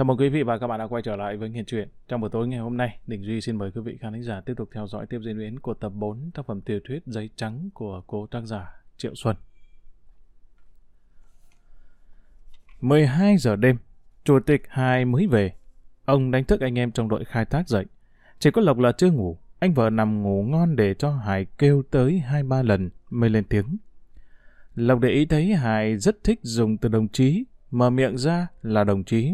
Chào mừng quý vị và các bạn đã quay trở lại với Nghiền Truyện. Trong buổi tối ngày hôm nay, Đình Duy xin mời quý vị khán giả tiếp tục theo dõi tiếp diễn biến của tập 4 tác phẩm tiểu thuyết Giấy Trắng của cô tác giả Triệu Xuân. 12 giờ đêm, Chủ tịch Hai mới về. Ông đánh thức anh em trong đội khai thác dậy. Chỉ có Lộc là chưa ngủ, anh vợ nằm ngủ ngon để cho Hải kêu tới hai ba lần mới lên tiếng. Lộc để ý thấy Hải rất thích dùng từ đồng chí, mở miệng ra là đồng chí.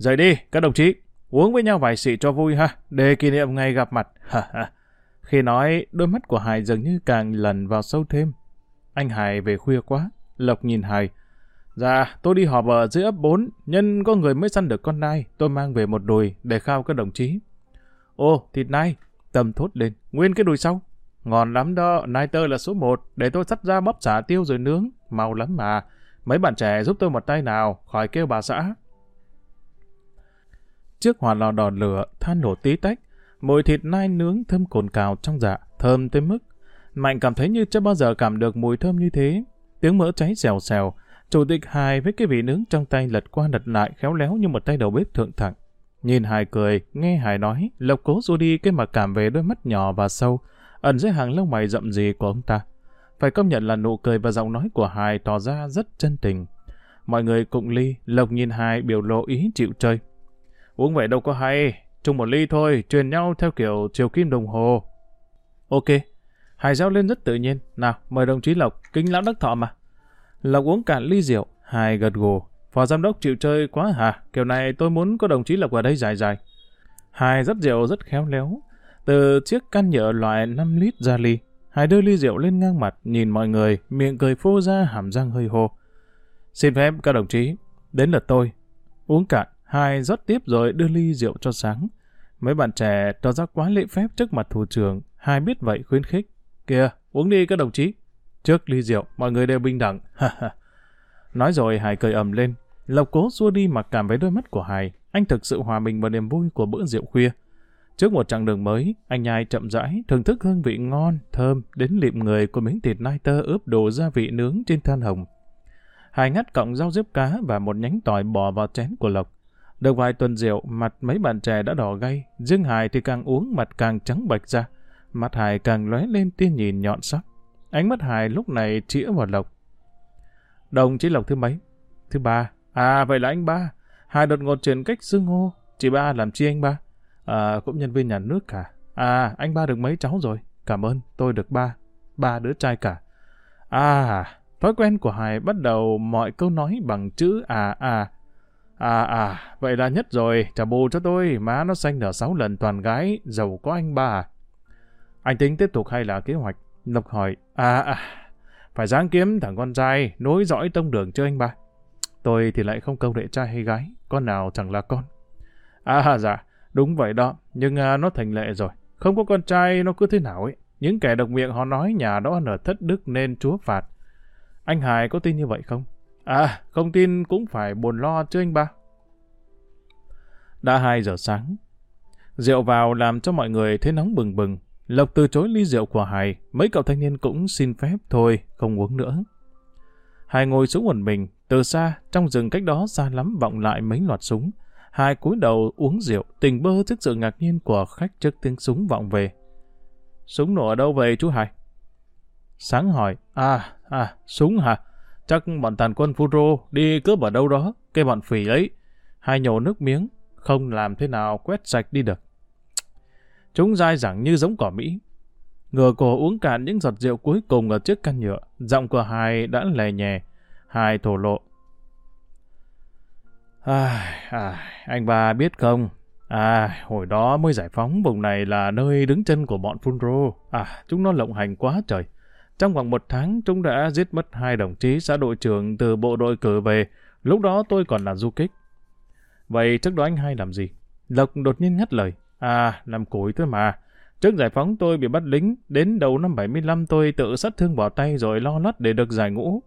Dậy đi, các đồng chí, uống với nhau vài xị cho vui ha, để kỷ niệm ngày gặp mặt. Khi nói, đôi mắt của Hải dường như càng lần vào sâu thêm. Anh Hải về khuya quá, Lộc nhìn Hải. Dạ, tôi đi họp ở dưới ấp 4, nhân có người mới săn được con nai, tôi mang về một đùi để khao các đồng chí. Ô, thịt nai, tầm thốt lên, nguyên cái đùi sau. Ngon lắm đó, nai tơ là số 1, để tôi sắt ra bóp xả tiêu rồi nướng, mau lắm mà. Mấy bạn trẻ giúp tôi một tay nào, khỏi kêu bà xã. Trước hỏa lò đỏ lửa, than nổ tí tách, mùi thịt nai nướng thơm cồn cào trong dạ, thơm tới mức. Mạnh cảm thấy như chưa bao giờ cảm được mùi thơm như thế. Tiếng mỡ cháy xèo xèo, chủ tịch hài với cái vị nướng trong tay lật qua lật lại khéo léo như một tay đầu bếp thượng thẳng. Nhìn hài cười, nghe hài nói, lộc cố du đi cái mặc cảm về đôi mắt nhỏ và sâu, ẩn dưới hàng lông mày rậm rì của ông ta. Phải công nhận là nụ cười và giọng nói của hài tỏ ra rất chân tình. Mọi người cùng ly, lộc nhìn hài biểu lộ ý chịu chơi. Uống vậy đâu có hay, chung một ly thôi, truyền nhau theo kiểu chiều kim đồng hồ. Ok, Hải giao lên rất tự nhiên. Nào, mời đồng chí Lộc, kính lão đắc thọ mà. Lộc uống cạn ly rượu, Hải gật gù. Phó giám đốc chịu chơi quá hả? Kiểu này tôi muốn có đồng chí Lộc ở đây dài dài. Hải rất rượu rất khéo léo. Từ chiếc can nhựa loại 5 lít ra ly, Hải đưa ly rượu lên ngang mặt, nhìn mọi người, miệng cười phô ra hàm răng hơi hô. Xin phép các đồng chí, đến lượt tôi. Uống cạn, Hai rót tiếp rồi đưa ly rượu cho sáng. Mấy bạn trẻ tỏ ra quá lễ phép trước mặt thủ trưởng. Hai biết vậy khuyến khích. Kìa, uống đi các đồng chí. Trước ly rượu, mọi người đều bình đẳng. Nói rồi Hải cười ầm lên. Lộc cố xua đi mặc cảm với đôi mắt của Hải. Anh thực sự hòa mình vào niềm vui của bữa rượu khuya. Trước một chặng đường mới, anh nhai chậm rãi, thưởng thức hương vị ngon, thơm, đến lịm người của miếng thịt nai tơ ướp đồ gia vị nướng trên than hồng. Hải ngắt cọng rau diếp cá và một nhánh tỏi bò vào chén của Lộc. Được vài tuần rượu, mặt mấy bạn trẻ đã đỏ gay, riêng Hải thì càng uống mặt càng trắng bệch ra. Mặt Hải càng lóe lên tia nhìn nhọn sắc. Ánh mắt Hải lúc này chĩa vào Lộc. Đồng chí Lộc thứ mấy? Thứ ba. À, vậy là anh ba. Hải đột ngột chuyển cách xưng hô. Chị ba làm chi anh ba? À, cũng nhân viên nhà nước cả. À, anh ba được mấy cháu rồi? Cảm ơn, tôi được ba. Ba đứa trai cả. À, thói quen của Hải bắt đầu mọi câu nói bằng chữ à à À à, vậy là nhất rồi, trả bù cho tôi, má nó xanh nở sáu lần toàn gái, giàu có anh ba à. Anh tính tiếp tục hay là kế hoạch? Lộc hỏi, à à, phải dáng kiếm thằng con trai, nối dõi tông đường cho anh ba. Tôi thì lại không câu đệ trai hay gái, con nào chẳng là con. À dạ, đúng vậy đó, nhưng à, nó thành lệ rồi. Không có con trai nó cứ thế nào ấy. Những kẻ độc miệng họ nói nhà đó ở thất đức nên chúa phạt. Anh Hải có tin như vậy không? À, không tin cũng phải buồn lo chứ anh ba. Đã 2 giờ sáng. Rượu vào làm cho mọi người thấy nóng bừng bừng. Lộc từ chối ly rượu của Hải, mấy cậu thanh niên cũng xin phép thôi, không uống nữa. Hải ngồi xuống một mình, từ xa, trong rừng cách đó xa lắm vọng lại mấy loạt súng. Hải cúi đầu uống rượu, tình bơ trước sự ngạc nhiên của khách trước tiếng súng vọng về. Súng nổ ở đâu vậy chú Hải? Sáng hỏi, à, à, súng hả? Chắc bọn tàn quân Furo đi cướp ở đâu đó, cái bọn phỉ ấy. Hai nhổ nước miếng, không làm thế nào quét sạch đi được. Chúng dai dẳng như giống cỏ Mỹ. Ngừa cổ uống cạn những giọt rượu cuối cùng ở chiếc căn nhựa, giọng của hai đã lè nhẹ. Hai thổ lộ. À, à, anh ba biết không? À, hồi đó mới giải phóng vùng này là nơi đứng chân của bọn phunro, À, chúng nó lộng hành quá trời. Trong vòng một tháng, chúng đã giết mất hai đồng chí xã đội trưởng từ bộ đội cử về. Lúc đó tôi còn là du kích. Vậy trước đó anh hai làm gì? Lộc đột nhiên ngắt lời. À, làm củi thôi mà. Trước giải phóng tôi bị bắt lính, đến đầu năm 75 tôi tự sát thương bỏ tay rồi lo lót để được giải ngũ.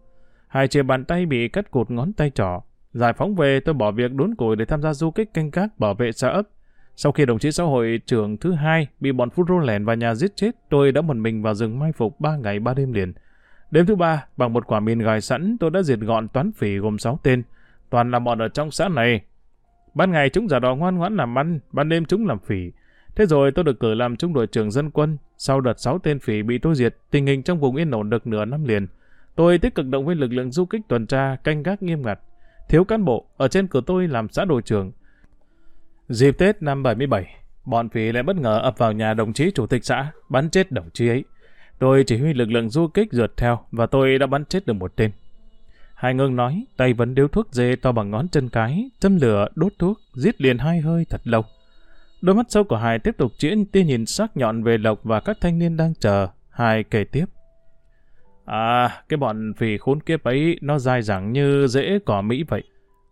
Hai chia bàn tay bị cắt cụt ngón tay trỏ. Giải phóng về tôi bỏ việc đốn củi để tham gia du kích canh gác bảo vệ xã ấp. Sau khi đồng chí xã hội trưởng thứ hai bị bọn phút rô lẻn vào nhà giết chết, tôi đã một mình vào rừng mai phục ba ngày ba đêm liền. Đêm thứ ba, bằng một quả mìn gài sẵn, tôi đã diệt gọn toán phỉ gồm 6 tên. Toàn là bọn ở trong xã này. Ban ngày chúng giả đò ngoan ngoãn làm ăn, ban đêm chúng làm phỉ. Thế rồi tôi được cử làm trung đội trưởng dân quân. Sau đợt 6 tên phỉ bị tôi diệt, tình hình trong vùng yên ổn được nửa năm liền. Tôi tích cực động viên lực lượng du kích tuần tra, canh gác nghiêm ngặt. Thiếu cán bộ, ở trên cửa tôi làm xã đội trưởng. Dịp Tết năm 77, bọn phỉ lại bất ngờ ập vào nhà đồng chí chủ tịch xã, bắn chết đồng chí ấy. Tôi chỉ huy lực lượng du kích rượt theo và tôi đã bắn chết được một tên. Hai ngưng nói, tay vẫn điếu thuốc dê to bằng ngón chân cái, châm lửa, đốt thuốc, giết liền hai hơi thật lâu. Đôi mắt sâu của Hải tiếp tục chuyển tia nhìn sắc nhọn về Lộc và các thanh niên đang chờ. Hải kể tiếp. À, cái bọn phì khốn kiếp ấy nó dai dẳng như dễ cỏ Mỹ vậy.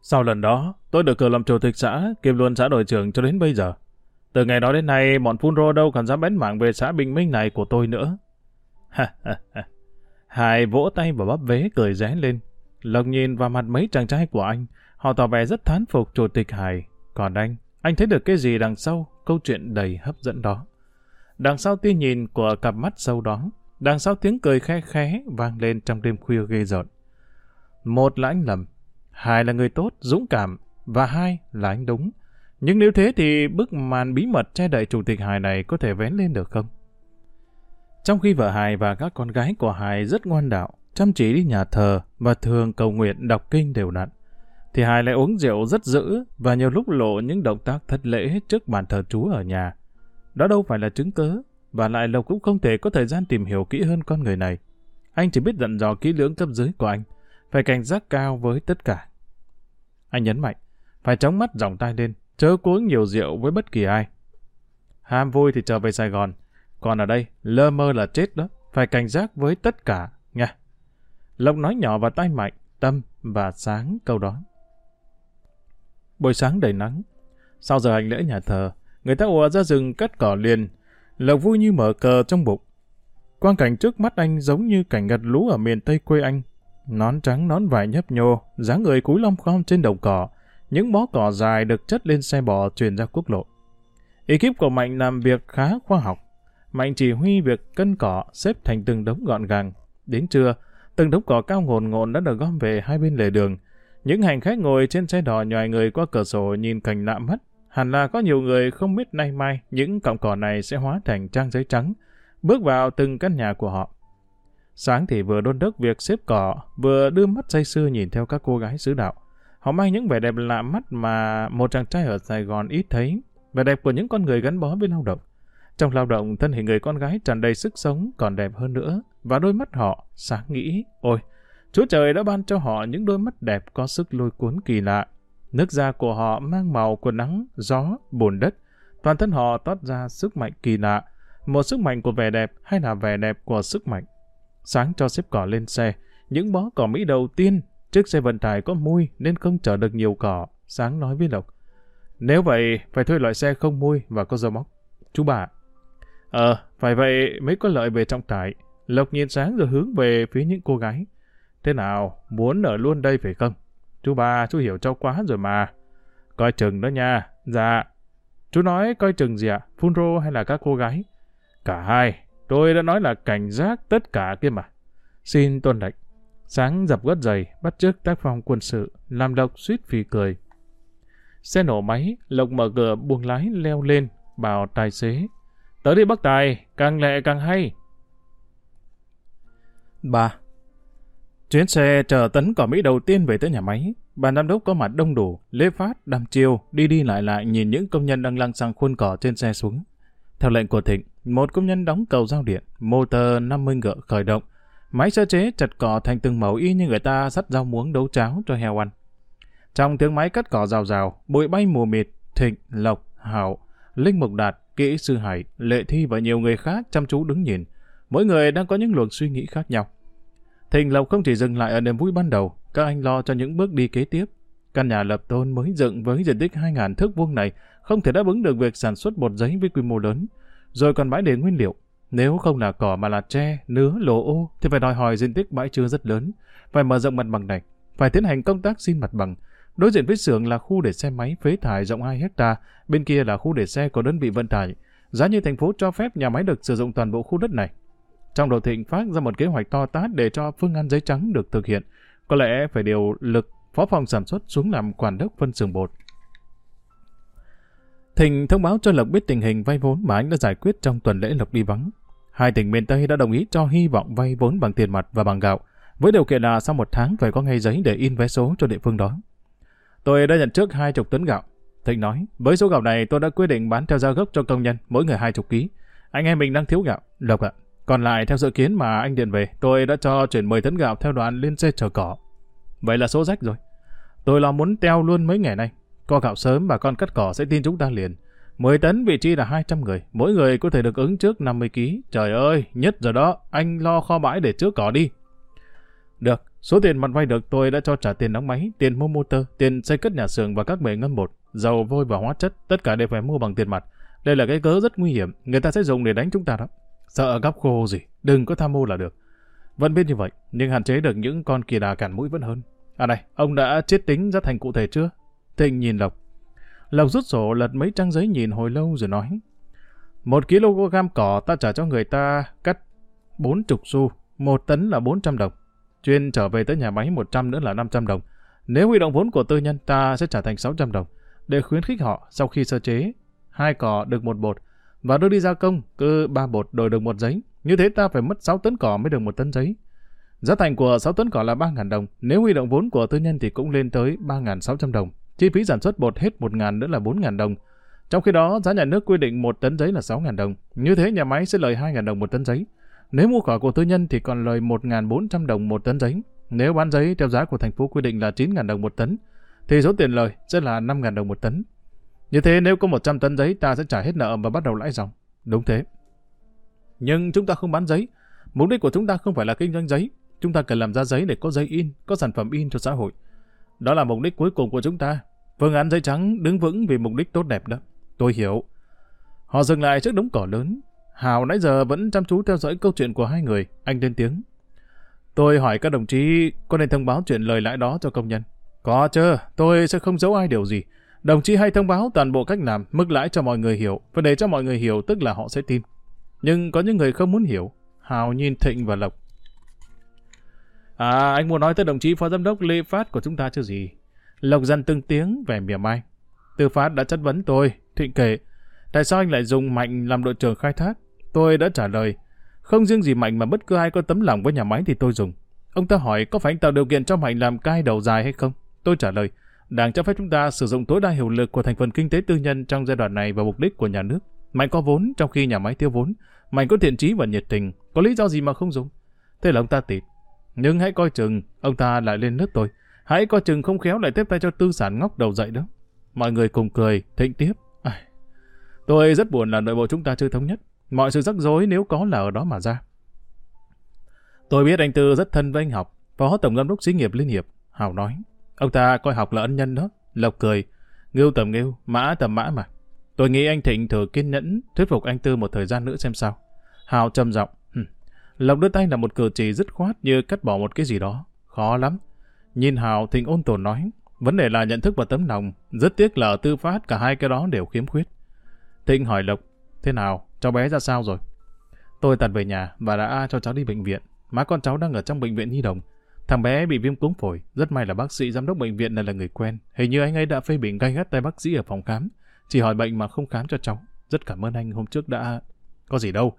Sau lần đó, tôi được cử làm chủ tịch xã, kiêm luôn xã đội trưởng cho đến bây giờ. Từ ngày đó đến nay, bọn phun rô đâu còn dám bén mảng về xã Bình Minh này của tôi nữa. Ha. Hải vỗ tay và bắp vế cười ré lên. Lộc nhìn vào mặt mấy chàng trai của anh, họ tỏ vẻ rất thán phục chủ tịch Hải. Còn anh, anh thấy được cái gì đằng sau câu chuyện đầy hấp dẫn đó? Đằng sau tia nhìn của cặp mắt sâu đó, đằng sau tiếng cười khe khẽ vang lên trong đêm khuya ghê rợn. Một là anh lầm, hai là người tốt, dũng cảm, và hai là anh đúng. Nhưng nếu thế thì bức màn bí mật che đậy chủ tịch Hải này có thể vén lên được không? Trong khi vợ Hải và các con gái của Hải rất ngoan đạo, chăm chỉ đi nhà thờ và thường cầu nguyện đọc kinh đều đặn, thì Hải lại uống rượu rất dữ và nhiều lúc lộ những động tác thất lễ trước bàn thờ Chúa ở nhà. Đó đâu phải là chứng cớ, và lại Lộc cũng không thể có thời gian tìm hiểu kỹ hơn con người này. Anh chỉ biết dặn dò kỹ lưỡng cấp dưới của anh, phải cảnh giác cao với tất cả. Anh nhấn mạnh, phải chống mắt dòng tay lên, chớ uống nhiều rượu với bất kỳ ai. Ham vui thì trở về Sài Gòn, còn ở đây, lơ mơ là chết đó, phải cảnh giác với tất cả, nha. Lộc nói nhỏ vào tay Mạnh, Tâm và Sáng câu đó. Buổi sáng đầy nắng. Sau giờ hành lễ nhà thờ, người ta ùa ra rừng cắt cỏ liền. Lộc vui như mở cờ trong bụng. Quang cảnh trước mắt anh giống như cảnh gặt lũ ở miền Tây quê anh. Nón trắng nón vải nhấp nhô, dáng người cúi lom khom trên đồng cỏ. Những bó cỏ dài được chất lên xe bò truyền ra quốc lộ. Ekip của Mạnh làm việc khá khoa học. Mạnh chỉ huy việc cân cỏ xếp thành từng đống gọn gàng. Đến trưa, từng đống cỏ cao ngồn ngồn đã được gom về hai bên lề đường. Những hành khách ngồi trên xe đò nhòi người qua cửa sổ nhìn cảnh lạ mắt. Hẳn là có nhiều người không biết nay mai những cọng cỏ này sẽ hóa thành trang giấy trắng, bước vào từng căn nhà của họ. Sáng thì vừa đôn đốc việc xếp cỏ, vừa đưa mắt say sưa nhìn theo các cô gái xứ đạo. Họ mang những vẻ đẹp lạ mắt mà một chàng trai ở Sài Gòn ít thấy, vẻ đẹp của những con người gắn bó với lao động. Trong lao động, thân hình người con gái tràn đầy sức sống còn đẹp hơn nữa, và đôi mắt họ sáng nghĩ, ôi, Chúa trời đã ban cho họ những đôi mắt đẹp có sức lôi cuốn kỳ lạ. Nước da của họ mang màu của nắng, gió, bùn đất. Toàn thân họ toát ra sức mạnh kỳ lạ, một sức mạnh của vẻ đẹp hay là vẻ đẹp của sức mạnh. Sáng cho xếp cỏ lên xe, những bó cỏ Mỹ đầu tiên, chiếc xe vận tải có mui nên không chở được nhiều cỏ. Sáng nói với Lộc, nếu vậy, phải thuê loại xe không mui và có dầu móc. Chú bà, Ờ, phải vậy mới có lợi về trọng tải. Lộc nhìn sáng rồi hướng về phía những cô gái. Thế nào, muốn ở luôn đây phải không? Chú ba, chú hiểu cho quá rồi mà. Coi chừng đó nha. Dạ. Chú nói coi chừng gì ạ? Phun rô hay là các cô gái? Cả hai. Tôi đã nói là cảnh giác tất cả kia mà. Xin tuân lệnh. Sáng dập gót giày, bắt chước tác phong quân sự, làm Lộc suýt phì cười. Xe nổ máy, Lộc mở cửa buông lái leo lên, bảo tài xế Tới đi bác tài, càng lẹ càng hay. 3. Chuyến xe chờ tấn cỏ Mỹ đầu tiên về tới nhà máy. Ban giám đốc có mặt đông đủ, lê phát, đàm chiêu, đi đi lại lại nhìn những công nhân đang lăng xăng khuôn cỏ trên xe xuống. Theo lệnh của Thịnh, một công nhân đóng cầu giao điện, motor 50 ngựa khởi động. Máy sơ chế chặt cỏ thành từng màu y như người ta sắt rau muống đấu cháo cho heo ăn. Trong tiếng máy cắt cỏ rào rào, bụi bay mù mịt, Thịnh, Lộc, Hảo, Linh Mục Đạt, Kỹ Sư Hải, Lệ Thi và nhiều người khác chăm chú đứng nhìn. Mỗi người đang có những luồng suy nghĩ khác nhau. Thịnh Lộc không chỉ dừng lại ở niềm vui ban đầu, các anh lo cho những bước đi kế tiếp. Căn nhà lập tôn mới dựng với diện tích 2.000 thước vuông này không thể đáp ứng được việc sản xuất bột giấy với quy mô lớn. Rồi còn bãi để nguyên liệu. Nếu không là cỏ mà là tre, nứa, lỗ ô thì phải đòi hỏi diện tích bãi chứa rất lớn. Phải mở rộng mặt bằng này. Phải tiến hành công tác xin mặt bằng Đối diện với xưởng là khu để xe máy phế thải rộng 2 hecta, bên kia là khu để xe của đơn vị vận tải. Giá như thành phố cho phép nhà máy được sử dụng toàn bộ khu đất này. Trong đầu thịnh phát ra một kế hoạch to tát để cho phương án giấy trắng được thực hiện. Có lẽ phải điều lực phó phòng sản xuất xuống làm quản đốc phân xưởng bột. Thịnh thông báo cho Lộc biết tình hình vay vốn mà anh đã giải quyết trong tuần lễ Lộc đi vắng. Hai tỉnh miền Tây đã đồng ý cho hy vọng vay vốn bằng tiền mặt và bằng gạo, với điều kiện là sau một tháng phải có ngay giấy để in vé số cho địa phương đó. Tôi đã nhận trước hai chục tấn gạo. Thịnh nói, với số gạo này tôi đã quyết định bán theo giá gốc cho công nhân, mỗi người hai chục ký. Anh em mình đang thiếu gạo. Lộc ạ, còn lại theo dự kiến mà anh điện về, tôi đã cho chuyển 10 tấn gạo theo đoàn lên xe chở cỏ. Vậy là số rách rồi. Tôi lo muốn teo luôn mấy ngày nay. Có gạo sớm bà con cắt cỏ sẽ tin chúng ta liền. 10 tấn vị trí là 200 người, mỗi người có thể được ứng trước 50 kg. Trời ơi, nhất giờ đó, anh lo kho bãi để chứa cỏ đi. Được, số tiền mặt vay được tôi đã cho trả tiền đóng máy, tiền mua motor, tiền xây cất nhà xưởng và các bể ngâm bột, dầu vôi và hóa chất, tất cả đều phải mua bằng tiền mặt. Đây là cái cớ rất nguy hiểm, người ta sẽ dùng để đánh chúng ta đó. Sợ góc khô gì, đừng có tham mưu là được. Vẫn biết như vậy, nhưng hạn chế được những con kỳ đà cản mũi vẫn hơn. À này, ông đã chết tính ra thành cụ thể chưa? Thịnh nhìn Lộc. Lộc rút sổ lật mấy trang giấy nhìn hồi lâu rồi nói. Một kg cỏ ta trả cho người ta cắt bốn chục xu, một tấn là 400 đồng. Chuyên trở về tới nhà máy 100 nữa là 500 đồng. Nếu huy động vốn của tư nhân ta sẽ trả thành 600 đồng. Để khuyến khích họ sau khi sơ chế, hai cỏ được một bột và đưa đi gia công, cứ ba bột đổi được một giấy. Như thế ta phải mất 6 tấn cỏ mới được một tấn giấy. Giá thành của 6 tấn cỏ là 3.000 đồng. Nếu huy động vốn của tư nhân thì cũng lên tới 3.600 đồng. Chi phí sản xuất bột hết 1.000 nữa là 4.000 đồng. Trong khi đó, giá nhà nước quy định một tấn giấy là 6.000 đồng. Như thế nhà máy sẽ lời 2.000 đồng một tấn giấy. Nếu mua khỏi của tư nhân thì còn lời 1.400 đồng một tấn giấy. Nếu bán giấy theo giá của thành phố quy định là 9.000 đồng một tấn, thì số tiền lời sẽ là 5.000 đồng một tấn. Như thế nếu có 100 tấn giấy ta sẽ trả hết nợ và bắt đầu lãi dòng. Đúng thế. Nhưng chúng ta không bán giấy. Mục đích của chúng ta không phải là kinh doanh giấy. Chúng ta cần làm ra giấy để có giấy in, có sản phẩm in cho xã hội. Đó là mục đích cuối cùng của chúng ta. Vâng, Phương án giấy trắng đứng vững vì mục đích tốt đẹp đó. Tôi hiểu. Họ dừng lại trước đống cỏ lớn. Hào nãy giờ vẫn chăm chú theo dõi câu chuyện của hai người. Anh lên tiếng. Tôi hỏi các đồng chí có nên thông báo chuyện lời lãi đó cho công nhân. Có chứ, tôi sẽ không giấu ai điều gì. Đồng chí hay thông báo toàn bộ cách làm, mức lãi cho mọi người hiểu. Và để cho mọi người hiểu tức là họ sẽ tin. Nhưng có những người không muốn hiểu. Hào nhìn Thịnh và Lộc. À, anh muốn nói tới đồng chí phó giám đốc Lê Phát của chúng ta chứ gì. Lộc dần từng tiếng về mỉa mai. Tư Phát đã chất vấn tôi, Thịnh kể. Tại sao anh lại dùng Mạnh làm đội trưởng khai thác? Tôi đã trả lời. Không riêng gì Mạnh mà bất cứ ai có tấm lòng với nhà máy thì tôi dùng. Ông ta hỏi có phải anh tạo điều kiện cho Mạnh làm cai đầu dài hay không? Tôi trả lời. Đảng cho phép chúng ta sử dụng tối đa hiệu lực của thành phần kinh tế tư nhân trong giai đoạn này và mục đích của nhà nước. Mạnh có vốn trong khi nhà máy tiêu vốn. Mạnh có thiện trí và nhiệt tình. Có lý do gì mà không dùng? Thế là ông ta tịt. Nhưng hãy coi chừng, ông ta lại lên nước tôi. Hãy coi chừng không khéo lại tiếp tay cho tư sản ngóc đầu dậy đó. Mọi người cùng cười, thịnh tiếp. À, tôi rất buồn là nội bộ chúng ta chưa thống nhất. Mọi sự rắc rối nếu có là ở đó mà ra. Tôi biết anh Tư rất thân với anh học, phó tổng giám đốc xí nghiệp Liên Hiệp. Hào nói, ông ta coi học là ân nhân đó. Lộc cười, ngưu tầm ngưu, mã tầm mã mà. Tôi nghĩ anh Thịnh thử kiên nhẫn thuyết phục anh Tư một thời gian nữa xem sao. Hào trầm giọng, Lộc đưa tay là một cử chỉ dứt khoát như cắt bỏ một cái gì đó. Khó lắm. Nhìn Hào Thịnh ôn tồn nói, vấn đề là nhận thức và tấm lòng. Rất tiếc là tư phát cả hai cái đó đều khiếm khuyết. Thịnh hỏi Lộc, thế nào, cháu bé ra sao rồi? Tôi tạt về nhà và đã cho cháu đi bệnh viện. Má con cháu đang ở trong bệnh viện nhi đồng. Thằng bé bị viêm cúng phổi, rất may là bác sĩ giám đốc bệnh viện này là người quen. Hình như anh ấy đã phê bình gay gắt tay bác sĩ ở phòng khám. Chỉ hỏi bệnh mà không khám cho cháu. Rất cảm ơn anh hôm trước đã... Có gì đâu,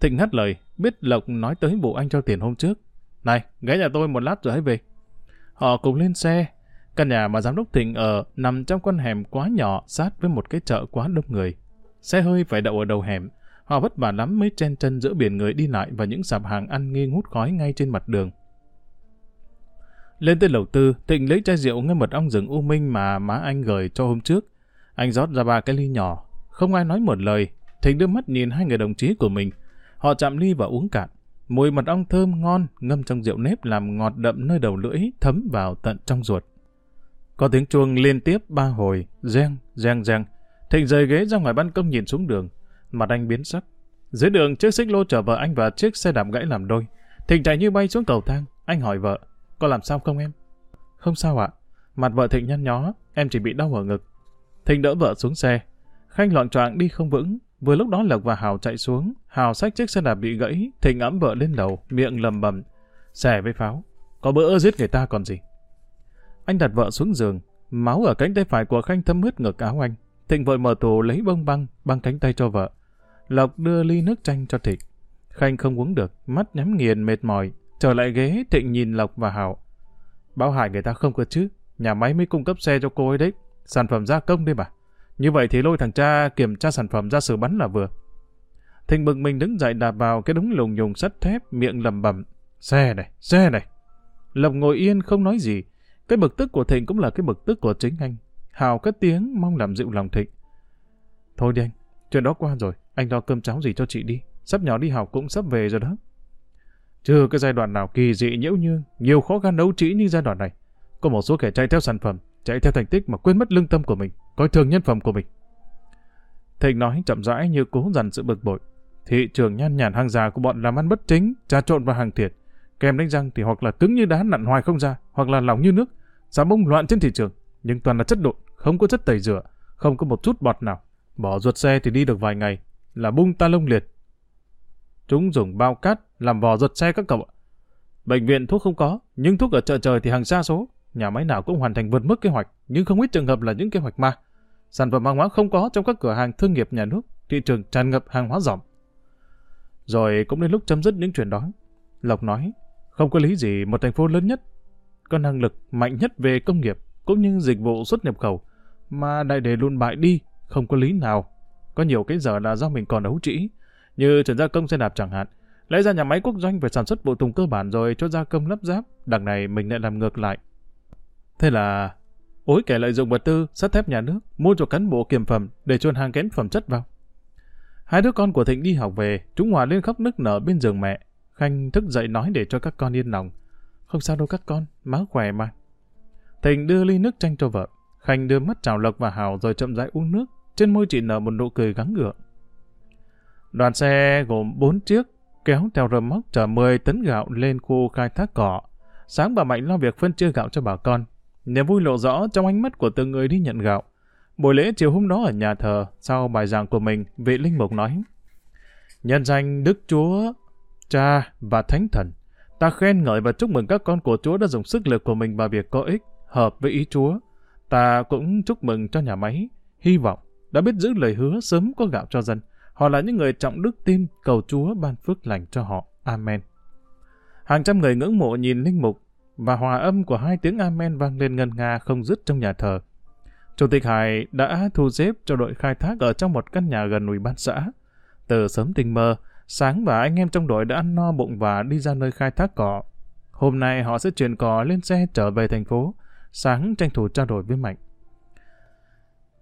Thịnh ngắt lời, biết Lộc nói tới vụ anh cho tiền hôm trước. Này, ghé nhà tôi một lát rồi hãy về. Họ cùng lên xe. Căn nhà mà giám đốc Thịnh ở nằm trong con hẻm quá nhỏ sát với một cái chợ quá đông người. Xe hơi phải đậu ở đầu hẻm. Họ vất vả lắm mới chen chân giữa biển người đi lại và những sạp hàng ăn nghi ngút khói ngay trên mặt đường. Lên tới lầu tư, Thịnh lấy chai rượu ngâm mật ong rừng u minh mà má anh gửi cho hôm trước. Anh rót ra ba cái ly nhỏ. Không ai nói một lời. Thịnh đưa mắt nhìn hai người đồng chí của mình. Họ chạm ly và uống cạn. Mùi mật ong thơm ngon ngâm trong rượu nếp làm ngọt đậm nơi đầu lưỡi thấm vào tận trong ruột. Có tiếng chuông liên tiếp ba hồi, reng, reng reng. Thịnh rời ghế ra ngoài ban công nhìn xuống đường. Mặt anh biến sắc. Dưới đường, chiếc xích lô chở vợ anh và chiếc xe đạp gãy làm đôi. Thịnh chạy như bay xuống cầu thang. Anh hỏi vợ, có làm sao không em? Không sao ạ. Mặt vợ Thịnh nhăn nhó, em chỉ bị đau ở ngực. Thịnh đỡ vợ xuống xe. Khanh loạn choạng đi không vững, Vừa lúc đó Lộc và Hào chạy xuống, Hào xách chiếc xe đạp bị gãy, Thịnh ấm vợ lên đầu, miệng lầm bầm, xẻ với pháo. Có bữa giết người ta còn gì. Anh đặt vợ xuống giường, máu ở cánh tay phải của Khanh thấm ướt ngực áo anh. Thịnh vội mở tủ lấy bông băng, băng cánh tay cho vợ. Lộc đưa ly nước chanh cho Thịnh. Khanh không uống được, mắt nhắm nghiền mệt mỏi. Trở lại ghế, Thịnh nhìn Lộc và hào Báo hại người ta không cơ chứ. Nhà máy mới cung cấp xe cho cô ấy đấy. Sản phẩm gia công đấy mà. Như vậy thì lôi thằng cha kiểm tra sản phẩm ra xử bắn là vừa. Thịnh bực mình đứng dậy đạp vào cái đống lùng nhùng sắt thép, miệng lầm bầm. Xe này, xe này. Lộc ngồi yên không nói gì. Cái bực tức của Thịnh cũng là cái bực tức của chính anh. Hào cất tiếng mong làm dịu lòng Thịnh. Thôi đi anh, chuyện đó qua rồi. Anh lo cơm cháo gì cho chị đi. Sắp nhỏ đi học cũng sắp về rồi đó. Trừ cái giai đoạn nào kỳ dị nhiễu nhương, nhiều khó khăn đấu trĩ như giai đoạn này. Có một số kẻ chạy theo sản phẩm, chạy theo thành tích mà quên mất lương tâm của mình, coi thường nhân phẩm của mình. Thịnh nói chậm rãi như cố dằn sự bực bội. Thị trường nhan nhản hàng già của bọn làm ăn bất chính, trà trộn vào hàng thiệt. kèm đánh răng thì hoặc là cứng như đá nặn hoài không ra, hoặc là lỏng như nước, giá bông loạn trên thị trường. Nhưng toàn là chất độn, không có chất tẩy rửa, không có một chút bọt nào. Bỏ ruột xe thì đi được vài ngày, là bung ta lông liệt. Chúng dùng bao cát làm vò ruột xe các cậu ạ. Bệnh viện thuốc không có, nhưng thuốc ở chợ trời thì hàng xa số. Nhà máy nào cũng hoàn thành vượt mức kế hoạch, nhưng không ít trường hợp là những kế hoạch ma. Sản phẩm hàng hóa không có trong các cửa hàng thương nghiệp nhà nước, thị trường tràn ngập hàng hóa dỏm. Rồi cũng đến lúc chấm dứt những chuyện đó. Lộc nói, không có lý gì một thành phố lớn nhất, có năng lực mạnh nhất về công nghiệp, cũng như dịch vụ xuất nhập khẩu, mà đại đề luôn bại đi, không có lý nào. Có nhiều cái giờ là do mình còn ấu trĩ, như chuyển gia công xe đạp chẳng hạn. Lẽ ra nhà máy quốc doanh phải sản xuất bộ tùng cơ bản rồi cho gia công lắp ráp, đằng này mình lại làm ngược lại. Thế là ối kẻ lợi dụng vật tư, sắt thép nhà nước, mua cho cán bộ kiểm phẩm để chôn hàng kén phẩm chất vào. Hai đứa con của Thịnh đi học về, chúng hòa lên khóc nức nở bên giường mẹ. Khanh thức dậy nói để cho các con yên lòng. Không sao đâu các con, má khỏe mà. Thịnh đưa ly nước chanh cho vợ. Khanh đưa mắt chào Lộc và Hào rồi chậm rãi uống nước. Trên môi chị nở một nụ cười gắng gượng. Đoàn xe gồm 4 chiếc, kéo theo rơm móc chở 10 tấn gạo lên khu khai thác cỏ. Sáng bà Mạnh lo việc phân chia gạo cho bà con. Niềm vui lộ rõ trong ánh mắt của từng người đi nhận gạo. Buổi lễ chiều hôm đó ở nhà thờ, sau bài giảng của mình, vị linh mục nói Nhân danh Đức Chúa, Cha và Thánh Thần, ta khen ngợi và chúc mừng các con của Chúa đã dùng sức lực của mình vào việc có ích, hợp với ý Chúa. Ta cũng chúc mừng cho nhà máy, hy vọng đã biết giữ lời hứa sớm có gạo cho dân. Họ là những người trọng đức tin, cầu Chúa ban phước lành cho họ. Amen. Hàng trăm người ngưỡng mộ nhìn linh mục và hòa âm của hai tiếng Amen vang lên ngân nga không dứt trong nhà thờ. Chủ tịch Hải đã thu xếp cho đội khai thác ở trong một căn nhà gần ủy ban xã. Từ sớm tình mơ, sáng và anh em trong đội đã ăn no bụng và đi ra nơi khai thác cỏ. Hôm nay họ sẽ chuyển cỏ lên xe trở về thành phố. Sáng tranh thủ trao đổi với Mạnh.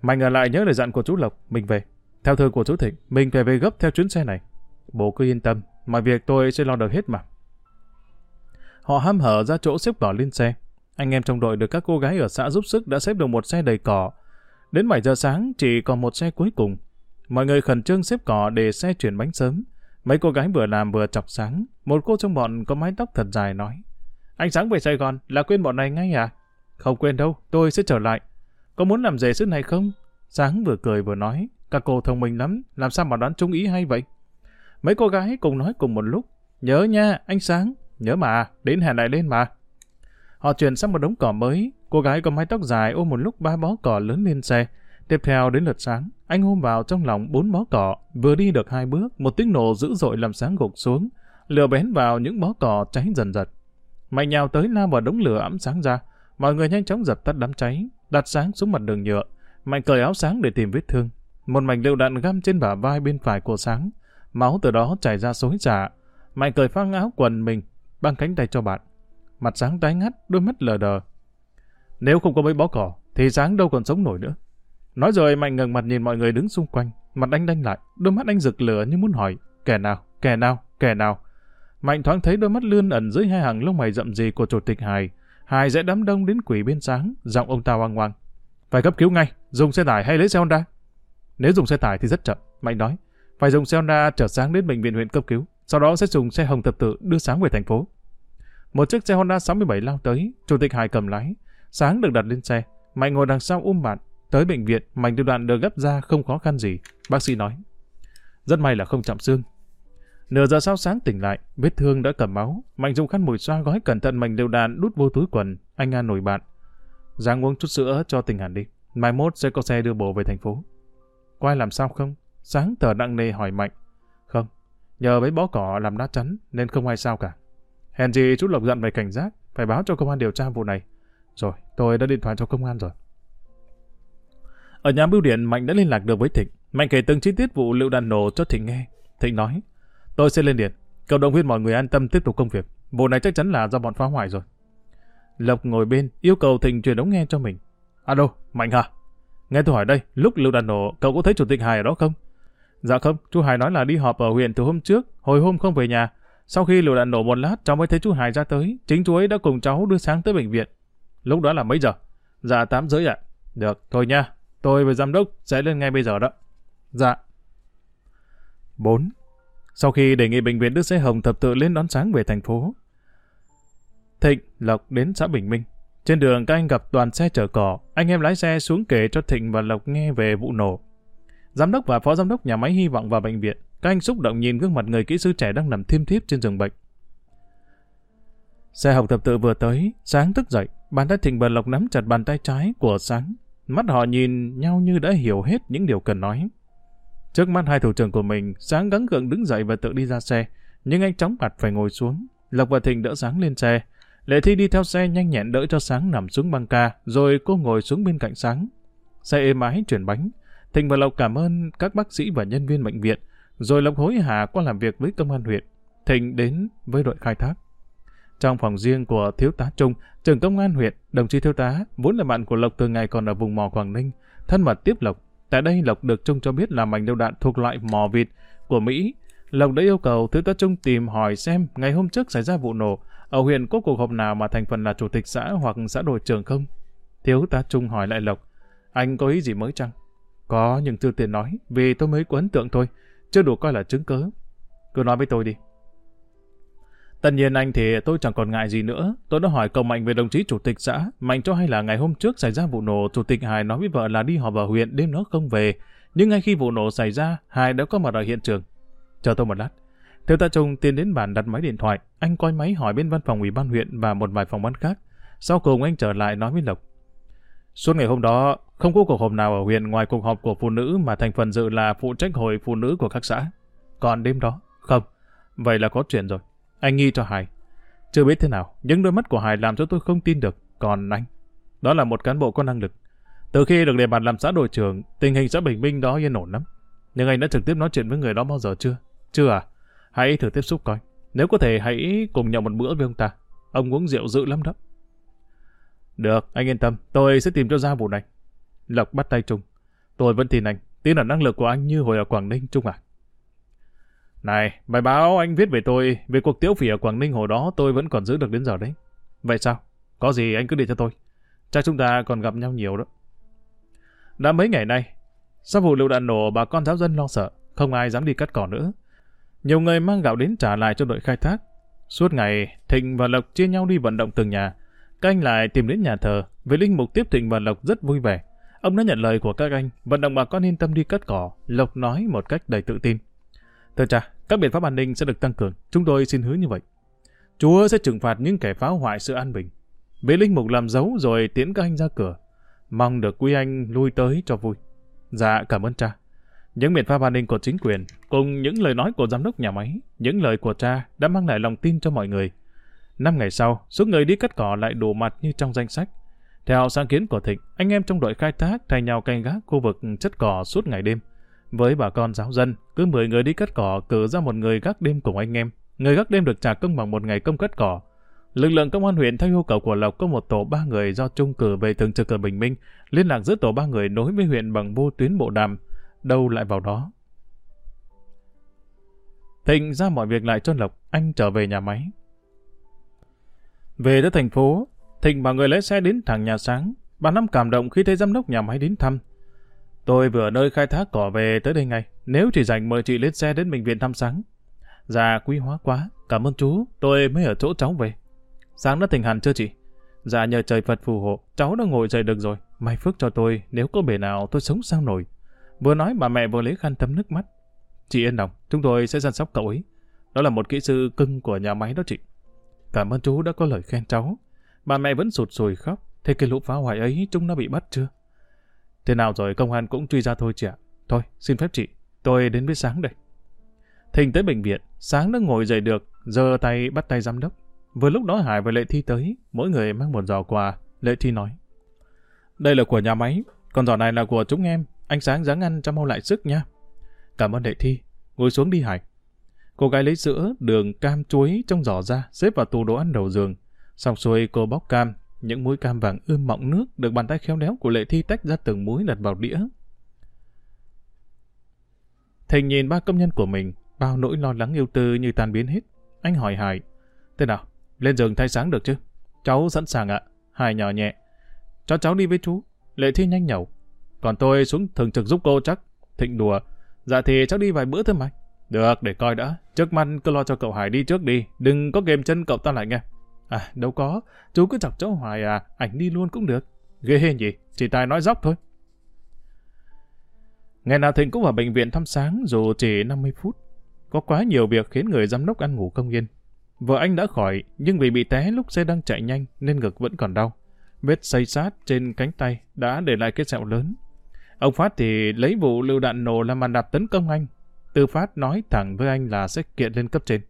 Mạnh ở lại nhớ lời dặn của chú Lộc, mình về. Theo thư của chú Thịnh, mình phải về gấp theo chuyến xe này. Bố cứ yên tâm, mọi việc tôi sẽ lo được hết mà. Họ hăm hở ra chỗ xếp cỏ lên xe. Anh em trong đội được các cô gái ở xã giúp sức đã xếp được một xe đầy cỏ. Đến 7 giờ sáng chỉ còn một xe cuối cùng. Mọi người khẩn trương xếp cỏ để xe chuyển bánh sớm. Mấy cô gái vừa làm vừa chọc sáng. Một cô trong bọn có mái tóc thật dài nói. Anh Sáng về Sài Gòn là quên bọn này ngay à? Không quên đâu, tôi sẽ trở lại. Có muốn làm rể sức này không? Sáng vừa cười vừa nói. Các cô thông minh lắm, làm sao mà đoán trúng ý hay vậy? Mấy cô gái cùng nói cùng một lúc. Nhớ nha, anh Sáng. Nhớ mà, đến hẹn lại lên mà. Họ chuyển sang một đống cỏ mới. Cô gái có mái tóc dài ôm một lúc ba bó cỏ lớn lên xe. Tiếp theo đến lượt sáng, anh ôm vào trong lòng bốn bó cỏ. Vừa đi được hai bước, một tiếng nổ dữ dội làm sáng gục xuống. Lửa bén vào những bó cỏ cháy dần dần. Mạnh nhào tới lao vào đống lửa ấm sáng ra. Mọi người nhanh chóng dập tắt đám cháy, đặt sáng xuống mặt đường nhựa. Mạnh cởi áo sáng để tìm vết thương. Một mảnh lựu đạn găm trên bả vai bên phải của sáng. Máu từ đó chảy ra xối xả. Mạnh cởi phăng áo quần mình, băng cánh tay cho bạn. Mặt sáng tái ngắt, đôi mắt lờ đờ. Nếu không có mấy bó cỏ, thì sáng đâu còn sống nổi nữa. Nói rồi Mạnh ngẩng mặt nhìn mọi người đứng xung quanh, mặt anh đanh lại, đôi mắt anh rực lửa như muốn hỏi, kẻ nào, kẻ nào, kẻ nào. Mạnh thoáng thấy đôi mắt lươn ẩn dưới hai hàng lông mày rậm rì của chủ tịch Hải. Hải dễ đám đông đến quỷ bên sáng, giọng ông ta hoang hoang. Phải cấp cứu ngay, dùng xe tải hay lấy xe Honda? Nếu dùng xe tải thì rất chậm, Mạnh nói. Phải dùng xe Honda chở sáng đến bệnh viện huyện cấp cứu, sau đó sẽ dùng xe hồng tập tự đưa sáng về thành phố. Một chiếc xe Honda 67 lao tới, chủ tịch Hải cầm lái. Sáng được đặt lên xe, Mạnh ngồi đằng sau ôm bạn. Tới bệnh viện, Mạnh được đoạn được gấp ra không khó khăn gì. Bác sĩ nói. Rất may là không chạm xương. Nửa giờ sau sáng tỉnh lại, vết thương đã cầm máu. Mạnh dùng khăn mùi xoa gói cẩn thận Mạnh đều đạn đút vô túi quần. Anh An nổi bạn. Giang uống chút sữa cho tình hẳn đi. Mai mốt sẽ có xe đưa bộ về thành phố. quay làm sao không? Sáng tờ nặng nề hỏi Mạnh. Không, nhờ mấy bó cỏ làm đá chắn nên không ai sao cả. Hèn gì chú Lộc dặn phải cảnh giác, phải báo cho công an điều tra vụ này. Rồi, tôi đã điện thoại cho công an rồi. Ở nhà bưu điện, Mạnh đã liên lạc được với Thịnh. Mạnh kể từng chi tiết vụ lựu đạn nổ cho Thịnh nghe. Thịnh nói, tôi sẽ lên điện. Cầu động viên mọi người an tâm tiếp tục công việc. Vụ này chắc chắn là do bọn phá hoại rồi. Lộc ngồi bên, yêu cầu Thịnh truyền ống nghe cho mình. Alo, Mạnh hả? Nghe tôi hỏi đây, lúc lựu đạn nổ, cậu có thấy Chủ tịch Hải ở đó không? Dạ không, chú Hải nói là đi họp ở huyện từ hôm trước, hồi hôm không về nhà. Sau khi lựu đạn nổ một lát, cháu mới thấy chú Hải ra tới. Chính chú ấy đã cùng cháu đưa sáng tới bệnh viện. Lúc đó là mấy giờ? Dạ 8 rưỡi ạ. Được, thôi nha. Tôi với giám đốc sẽ lên ngay bây giờ đó. Dạ. 4. Sau khi đề nghị bệnh viện đưa xe hồng thập tự lên đón sáng về thành phố, Thịnh, Lộc đến xã Bình Minh. Trên đường các anh gặp đoàn xe chở cỏ, anh em lái xe xuống kể cho Thịnh và Lộc nghe về vụ nổ. Giám đốc và phó giám đốc nhà máy hy vọng vào bệnh viện. Các anh xúc động nhìn gương mặt người kỹ sư trẻ đang nằm thiêm thiếp trên giường bệnh. Xe học thập tự vừa tới, Sáng thức dậy, bàn tay Thịnh và Lộc nắm chặt bàn tay trái của Sáng. Mắt họ nhìn nhau như đã hiểu hết những điều cần nói. Trước mắt hai thủ trưởng của mình, Sáng gắng gượng đứng dậy và tự đi ra xe, nhưng anh chóng mặt phải ngồi xuống. Lộc và Thịnh đỡ Sáng lên xe. Lệ Thi đi theo xe nhanh nhẹn đỡ cho Sáng nằm xuống băng ca, rồi cô ngồi xuống bên cạnh Sáng. Xe êm ái chuyển bánh. Thịnh và Lộc cảm ơn các bác sĩ và nhân viên bệnh viện, rồi Lộc hối hả qua làm việc với công an huyện. Thịnh đến với đội khai thác. Trong phòng riêng của thiếu tá Trung, trưởng công an huyện, đồng chí thiếu tá vốn là bạn của Lộc từ ngày còn ở vùng mò Quảng Ninh, thân mật tiếp Lộc. Tại đây Lộc được Trung cho biết là mảnh đầu đạn thuộc loại mò vịt của Mỹ. Lộc đã yêu cầu thiếu tá Trung tìm hỏi xem ngày hôm trước xảy ra vụ nổ, ở huyện có cuộc họp nào mà thành phần là chủ tịch xã hoặc xã đội trưởng không? Thiếu tá Trung hỏi lại Lộc, anh có ý gì mới chăng? Có, nhưng chưa tiền nói, vì tôi mới có ấn tượng thôi, chưa đủ coi là chứng cớ. Cứ nói với tôi đi. Tất nhiên anh thì tôi chẳng còn ngại gì nữa. Tôi đã hỏi cậu Mạnh về đồng chí chủ tịch xã. Mạnh cho hay là ngày hôm trước xảy ra vụ nổ, chủ tịch Hải nói với vợ là đi họp ở huyện đêm nó không về. Nhưng ngay khi vụ nổ xảy ra, Hải đã có mặt ở hiện trường. Chờ tôi một lát. Thiếu tá Trung tiến đến bàn đặt máy điện thoại. Anh coi máy hỏi bên văn phòng ủy ban huyện và một vài phòng ban khác. Sau cùng anh trở lại nói với Lộc. Suốt ngày hôm đó, không có cuộc họp nào ở huyện ngoài cuộc họp của phụ nữ mà thành phần dự là phụ trách hội phụ nữ của các xã. Còn đêm đó, không. Vậy là có chuyện rồi. Anh nghi cho Hải. Chưa biết thế nào, những đôi mắt của Hải làm cho tôi không tin được. Còn anh, đó là một cán bộ có năng lực. Từ khi được đề bạt làm xã đội trưởng, tình hình xã Bình Minh đó yên ổn lắm. Nhưng anh đã trực tiếp nói chuyện với người đó bao giờ chưa? Chưa à? Hãy thử tiếp xúc coi. Nếu có thể hãy cùng nhậu một bữa với ông ta. Ông uống rượu dữ lắm đó. Được, anh yên tâm. Tôi sẽ tìm cho ra vụ này. Lộc bắt tay Trung. Tôi vẫn tin anh. Tin là năng lực của anh như hồi ở Quảng Ninh, Trung à. Này, bài báo anh viết về tôi, về cuộc tiếu phỉ ở Quảng Ninh hồi đó tôi vẫn còn giữ được đến giờ đấy. Vậy sao? Có gì anh cứ để cho tôi. Chắc chúng ta còn gặp nhau nhiều đó. Đã mấy ngày nay, sau vụ lựu đạn nổ bà con giáo dân lo sợ, không ai dám đi cắt cỏ nữa. Nhiều người mang gạo đến trả lại cho đội khai thác. Suốt ngày, Thịnh và Lộc chia nhau đi vận động từng nhà. Các anh lại tìm đến nhà thờ, với linh mục tiếp Thịnh và Lộc rất vui vẻ. Ông đã nhận lời của các anh, vận động bà con yên tâm đi cắt cỏ. Lộc nói một cách đầy tự tin. Thưa cha, các biện pháp an ninh sẽ được tăng cường. Chúng tôi xin hứa như vậy. Chúa sẽ trừng phạt những kẻ phá hoại sự an bình. Vị linh mục làm dấu rồi tiễn các anh ra cửa. Mong được quý anh lui tới cho vui. Dạ, cảm ơn cha. Những biện pháp an ninh của chính quyền, cùng những lời nói của giám đốc nhà máy, những lời của cha đã mang lại lòng tin cho mọi người. Năm ngày sau, số người đi cắt cỏ lại đủ mặt như trong danh sách. Theo sáng kiến của Thịnh, anh em trong đội khai thác thay nhau canh gác khu vực chất cỏ suốt ngày đêm. Với bà con giáo dân, cứ 10 người đi cắt cỏ cử ra một người gác đêm cùng anh em. Người gác đêm được trả công bằng một ngày công cắt cỏ. Lực lượng công an huyện theo yêu cầu của Lộc có một tổ ba người do trung cử về thường trực ở Bình Minh, liên lạc giữa tổ ba người nối với huyện bằng vô tuyến bộ đàm, đâu lại vào đó. Thịnh ra mọi việc lại cho Lộc, anh trở về nhà máy. Về tới thành phố, Thịnh bảo người lái xe đến thẳng nhà sáng. Bà Năm cảm động khi thấy giám đốc nhà máy đến thăm. Tôi vừa nơi khai thác cỏ về tới đây ngay. Nếu chỉ dành mời chị lên xe đến bệnh viện thăm sáng. Dạ quý hóa quá. Cảm ơn chú. Tôi mới ở chỗ cháu về. Sáng đã tỉnh hẳn chưa chị? Dạ nhờ trời Phật phù hộ. Cháu đã ngồi dậy được rồi. May phước cho tôi. Nếu có bể nào tôi sống sao nổi. Vừa nói bà mẹ vừa lấy khăn tấm nước mắt. Chị yên lòng. Chúng tôi sẽ chăm sóc cậu ấy. Đó là một kỹ sư cưng của nhà máy đó chị. Cảm ơn chú đã có lời khen cháu. Bà mẹ vẫn sụt sùi khóc. Thế cái lũ phá hoại ấy chúng nó bị bắt chưa? Thế nào rồi công an cũng truy ra thôi chị ạ. Thôi, xin phép chị, tôi đến với Sáng đây. thình tới bệnh viện, Sáng đã ngồi dậy được, giơ tay bắt tay giám đốc. Vừa lúc đó Hải và Lệ Thi tới, mỗi người mang một giỏ quà. Lệ Thi nói, đây là của nhà máy, còn giỏ này là của chúng em. Anh Sáng dáng ăn cho mau lại sức nha. Cảm ơn Lệ Thi. Ngồi xuống đi Hải. Cô gái lấy sữa, đường, cam, chuối trong giỏ ra, xếp vào tủ đồ ăn đầu giường. Xong xuôi cô bóc cam, những múi cam vàng ươm mọng nước được bàn tay khéo léo của Lệ Thi tách ra từng múi đặt vào đĩa. Thành nhìn ba công nhân của mình, bao nỗi lo lắng yêu tư như tan biến hết. Anh hỏi Hải, thế nào, lên giường thay sáng được chứ? Cháu sẵn sàng ạ. Hải nhỏ nhẹ. Cho cháu đi với chú. Lệ Thi nhanh nhẩu. Còn tôi xuống thường trực giúp cô chắc. Thịnh đùa. Dạ thì cháu đi vài bữa thôi mà. Được, để coi đã. Trước mắt cứ lo cho cậu Hải đi trước đi. Đừng có kèm chân cậu ta lại nghe. À, đâu có. Chú cứ chọc cháu Hoài à. Ảnh đi luôn cũng được. Ghê hên gì. Chỉ tài nói dốc thôi. Ngày nào Thịnh cũng vào bệnh viện thăm sáng dù chỉ 50 phút. Có quá nhiều việc khiến người giám đốc ăn ngủ không yên. Vợ anh đã khỏi, nhưng vì bị té lúc xe đang chạy nhanh nên ngực vẫn còn đau. Vết xây sát trên cánh tay đã để lại cái sẹo lớn. Ông Phát thì lấy vụ lưu đạn nổ làm màn đạp tấn công anh. Tư Phát nói thẳng với anh là sẽ kiện lên cấp trên.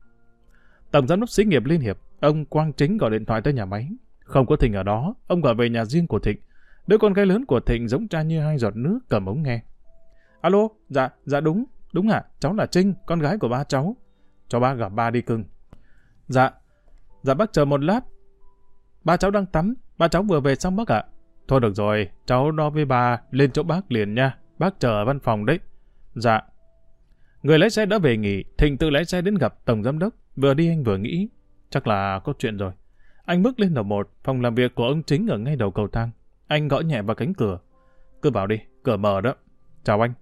Tổng giám đốc xí nghiệp Liên Hiệp, ông Quang Chính gọi điện thoại tới nhà máy. Không có Thịnh ở đó, ông gọi về nhà riêng của Thịnh. Đứa con gái lớn của Thịnh giống cha như hai giọt nước cầm ống nghe. Alo, dạ, dạ đúng, đúng ạ, cháu là Trinh, con gái của ba cháu. Cho ba gặp ba đi cưng. Dạ, dạ bác chờ một lát. Ba cháu đang tắm, ba cháu vừa về xong bác ạ. Thôi được rồi, cháu nói với bà lên chỗ bác liền nha, bác chờ ở văn phòng đấy. Dạ. Người lái xe đã về nghỉ, Thịnh tự lái xe đến gặp Tổng Giám Đốc, vừa đi anh vừa nghĩ, chắc là có chuyện rồi. Anh bước lên lầu một, phòng làm việc của ông chính ở ngay đầu cầu thang. Anh gõ nhẹ vào cánh cửa. Cứ vào đi, cửa mở đó. Chào anh.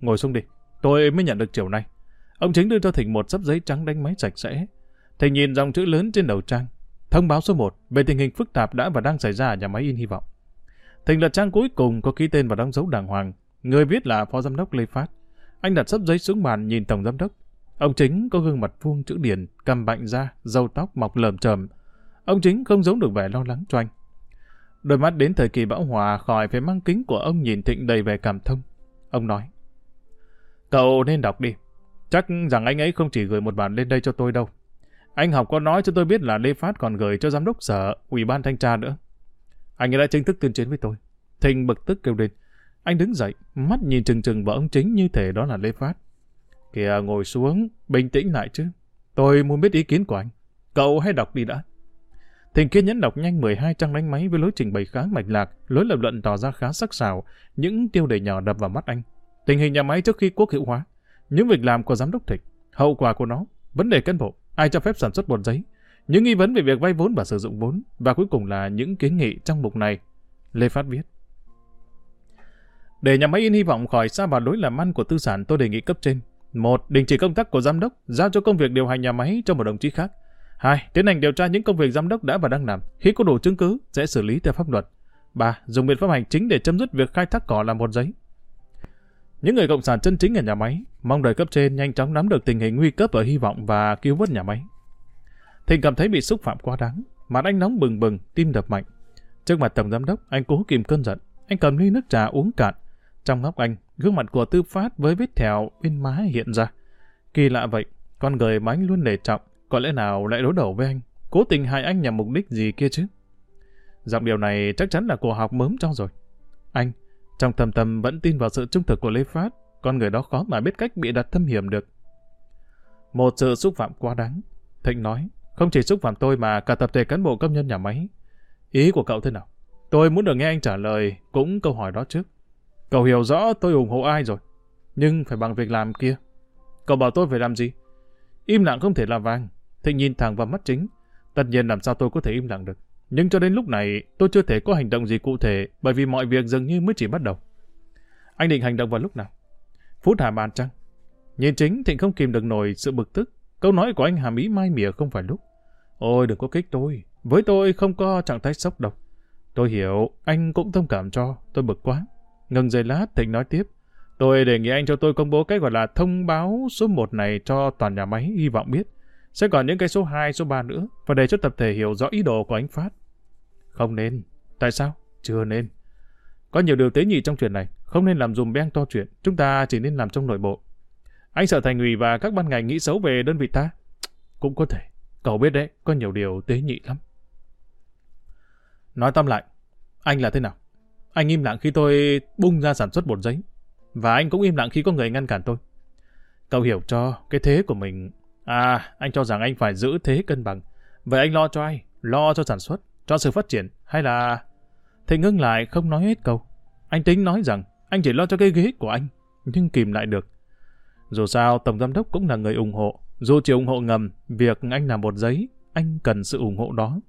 Ngồi xuống đi. Tôi mới nhận được chiều nay. Ông chính đưa cho Thịnh một sấp giấy trắng đánh máy sạch sẽ. Thịnh nhìn dòng chữ lớn trên đầu trang. Thông báo số 1 về tình hình phức tạp đã và đang xảy ra ở nhà máy in hy vọng. Thịnh lật trang cuối cùng có ký tên và đóng dấu đàng hoàng. Người viết là Phó Giám đốc Lê Phát. Anh đặt sấp giấy xuống bàn nhìn Tổng Giám đốc. Ông chính có gương mặt vuông chữ điển, cầm bệnh da, râu tóc mọc lởm chởm. Ông chính không giống được vẻ lo lắng cho anh. Đôi mắt đến thời kỳ bão hòa khỏi phải mang kính của ông nhìn Thịnh đầy vẻ cảm thông. Ông nói, Cậu nên đọc đi. Chắc rằng anh ấy không chỉ gửi một bản lên đây cho tôi đâu. Anh học có nói cho tôi biết là Lê Phát còn gửi cho giám đốc sở, ủy ban thanh tra nữa. Anh ấy đã chính thức tuyên chiến với tôi. Thịnh bực tức kêu lên. Anh đứng dậy, mắt nhìn trừng trừng vào ông chính như thể đó là Lê Phát. Kìa ngồi xuống, bình tĩnh lại chứ. Tôi muốn biết ý kiến của anh. Cậu hãy đọc đi đã. Thình kiên nhẫn đọc nhanh 12 trang đánh máy với lối trình bày khá mạch lạc, lối lập luận tỏ ra khá sắc sảo, những tiêu đề nhỏ đập vào mắt anh. Tình hình nhà máy trước khi quốc hữu hóa, những việc làm của giám đốc Thịnh, hậu quả của nó, vấn đề cán bộ, ai cho phép sản xuất bột giấy, những nghi vấn về việc vay vốn và sử dụng vốn, và cuối cùng là những kiến nghị trong mục này. Lê Phát viết. Để nhà máy in hy vọng khỏi xa vào lối làm ăn của tư sản tôi đề nghị cấp trên. Một, đình chỉ công tác của giám đốc, giao cho công việc điều hành nhà máy cho một đồng chí khác. Hai, tiến hành điều tra những công việc giám đốc đã và đang làm. Khi có đủ chứng cứ, sẽ xử lý theo pháp luật. Ba, dùng biện pháp hành chính để chấm dứt việc khai thác cỏ làm bột giấy. Những người cộng sản chân chính ở nhà máy mong đợi cấp trên nhanh chóng nắm được tình hình nguy cấp ở hy vọng và cứu vớt nhà máy. Thịnh cảm thấy bị xúc phạm quá đáng, mặt anh nóng bừng bừng, tim đập mạnh. Trước mặt tổng giám đốc, anh cố kìm cơn giận. Anh cầm ly nước trà uống cạn. Trong ngóc anh, gương mặt của tư phát với vết thẹo bên má hiện ra. Kỳ lạ vậy, con người mà anh luôn nể trọng, có lẽ nào lại đối đầu với anh, cố tình hại anh nhằm mục đích gì kia chứ? Giọng điều này chắc chắn là của học mớm trong rồi. Anh, trong thầm tâm vẫn tin vào sự trung thực của Lê Phát, con người đó khó mà biết cách bị đặt thâm hiểm được. Một sự xúc phạm quá đáng. Thịnh nói, không chỉ xúc phạm tôi mà cả tập thể cán bộ công nhân nhà máy. Ý của cậu thế nào? Tôi muốn được nghe anh trả lời cũng câu hỏi đó trước. Cậu hiểu rõ tôi ủng hộ ai rồi. Nhưng phải bằng việc làm kia. Cậu bảo tôi phải làm gì? Im lặng không thể là vàng. Thịnh nhìn thẳng vào mắt chính. Tất nhiên làm sao tôi có thể im lặng được. Nhưng cho đến lúc này, tôi chưa thể có hành động gì cụ thể bởi vì mọi việc dường như mới chỉ bắt đầu. Anh định hành động vào lúc nào? Phút hà bàn chăng? Nhìn chính, Thịnh không kìm được nổi sự bực tức. Câu nói của anh hàm ý mai mỉa không phải lúc. Ôi đừng có kích tôi. Với tôi không có trạng thái sốc độc. Tôi hiểu, anh cũng thông cảm cho. Tôi bực quá. Ngừng giây lát, Thịnh nói tiếp. Tôi đề nghị anh cho tôi công bố cái gọi là thông báo số 1 này cho toàn nhà máy, hy vọng biết. Sẽ còn những cái số 2, số 3 nữa, và để cho tập thể hiểu rõ ý đồ của anh Phát. Không nên. Tại sao? Chưa nên. Có nhiều điều tế nhị trong chuyện này, không nên làm dùm beng to chuyện, chúng ta chỉ nên làm trong nội bộ. Anh sợ thành ủy và các ban ngành nghĩ xấu về đơn vị ta? Cũng có thể. Cậu biết đấy, có nhiều điều tế nhị lắm. Nói tóm lại, anh là thế nào? Anh im lặng khi tôi bung ra sản xuất bột giấy. Và anh cũng im lặng khi có người ngăn cản tôi. Cậu hiểu cho cái thế của mình. À, anh cho rằng anh phải giữ thế cân bằng. Vậy anh lo cho ai? Lo cho sản xuất, cho sự phát triển, hay là... Thì ngưng lại không nói hết câu. Anh tính nói rằng anh chỉ lo cho cái ghế của anh, nhưng kìm lại được. Dù sao, Tổng Giám Đốc cũng là người ủng hộ. Dù chỉ ủng hộ ngầm, việc anh làm bột giấy, anh cần sự ủng hộ đó.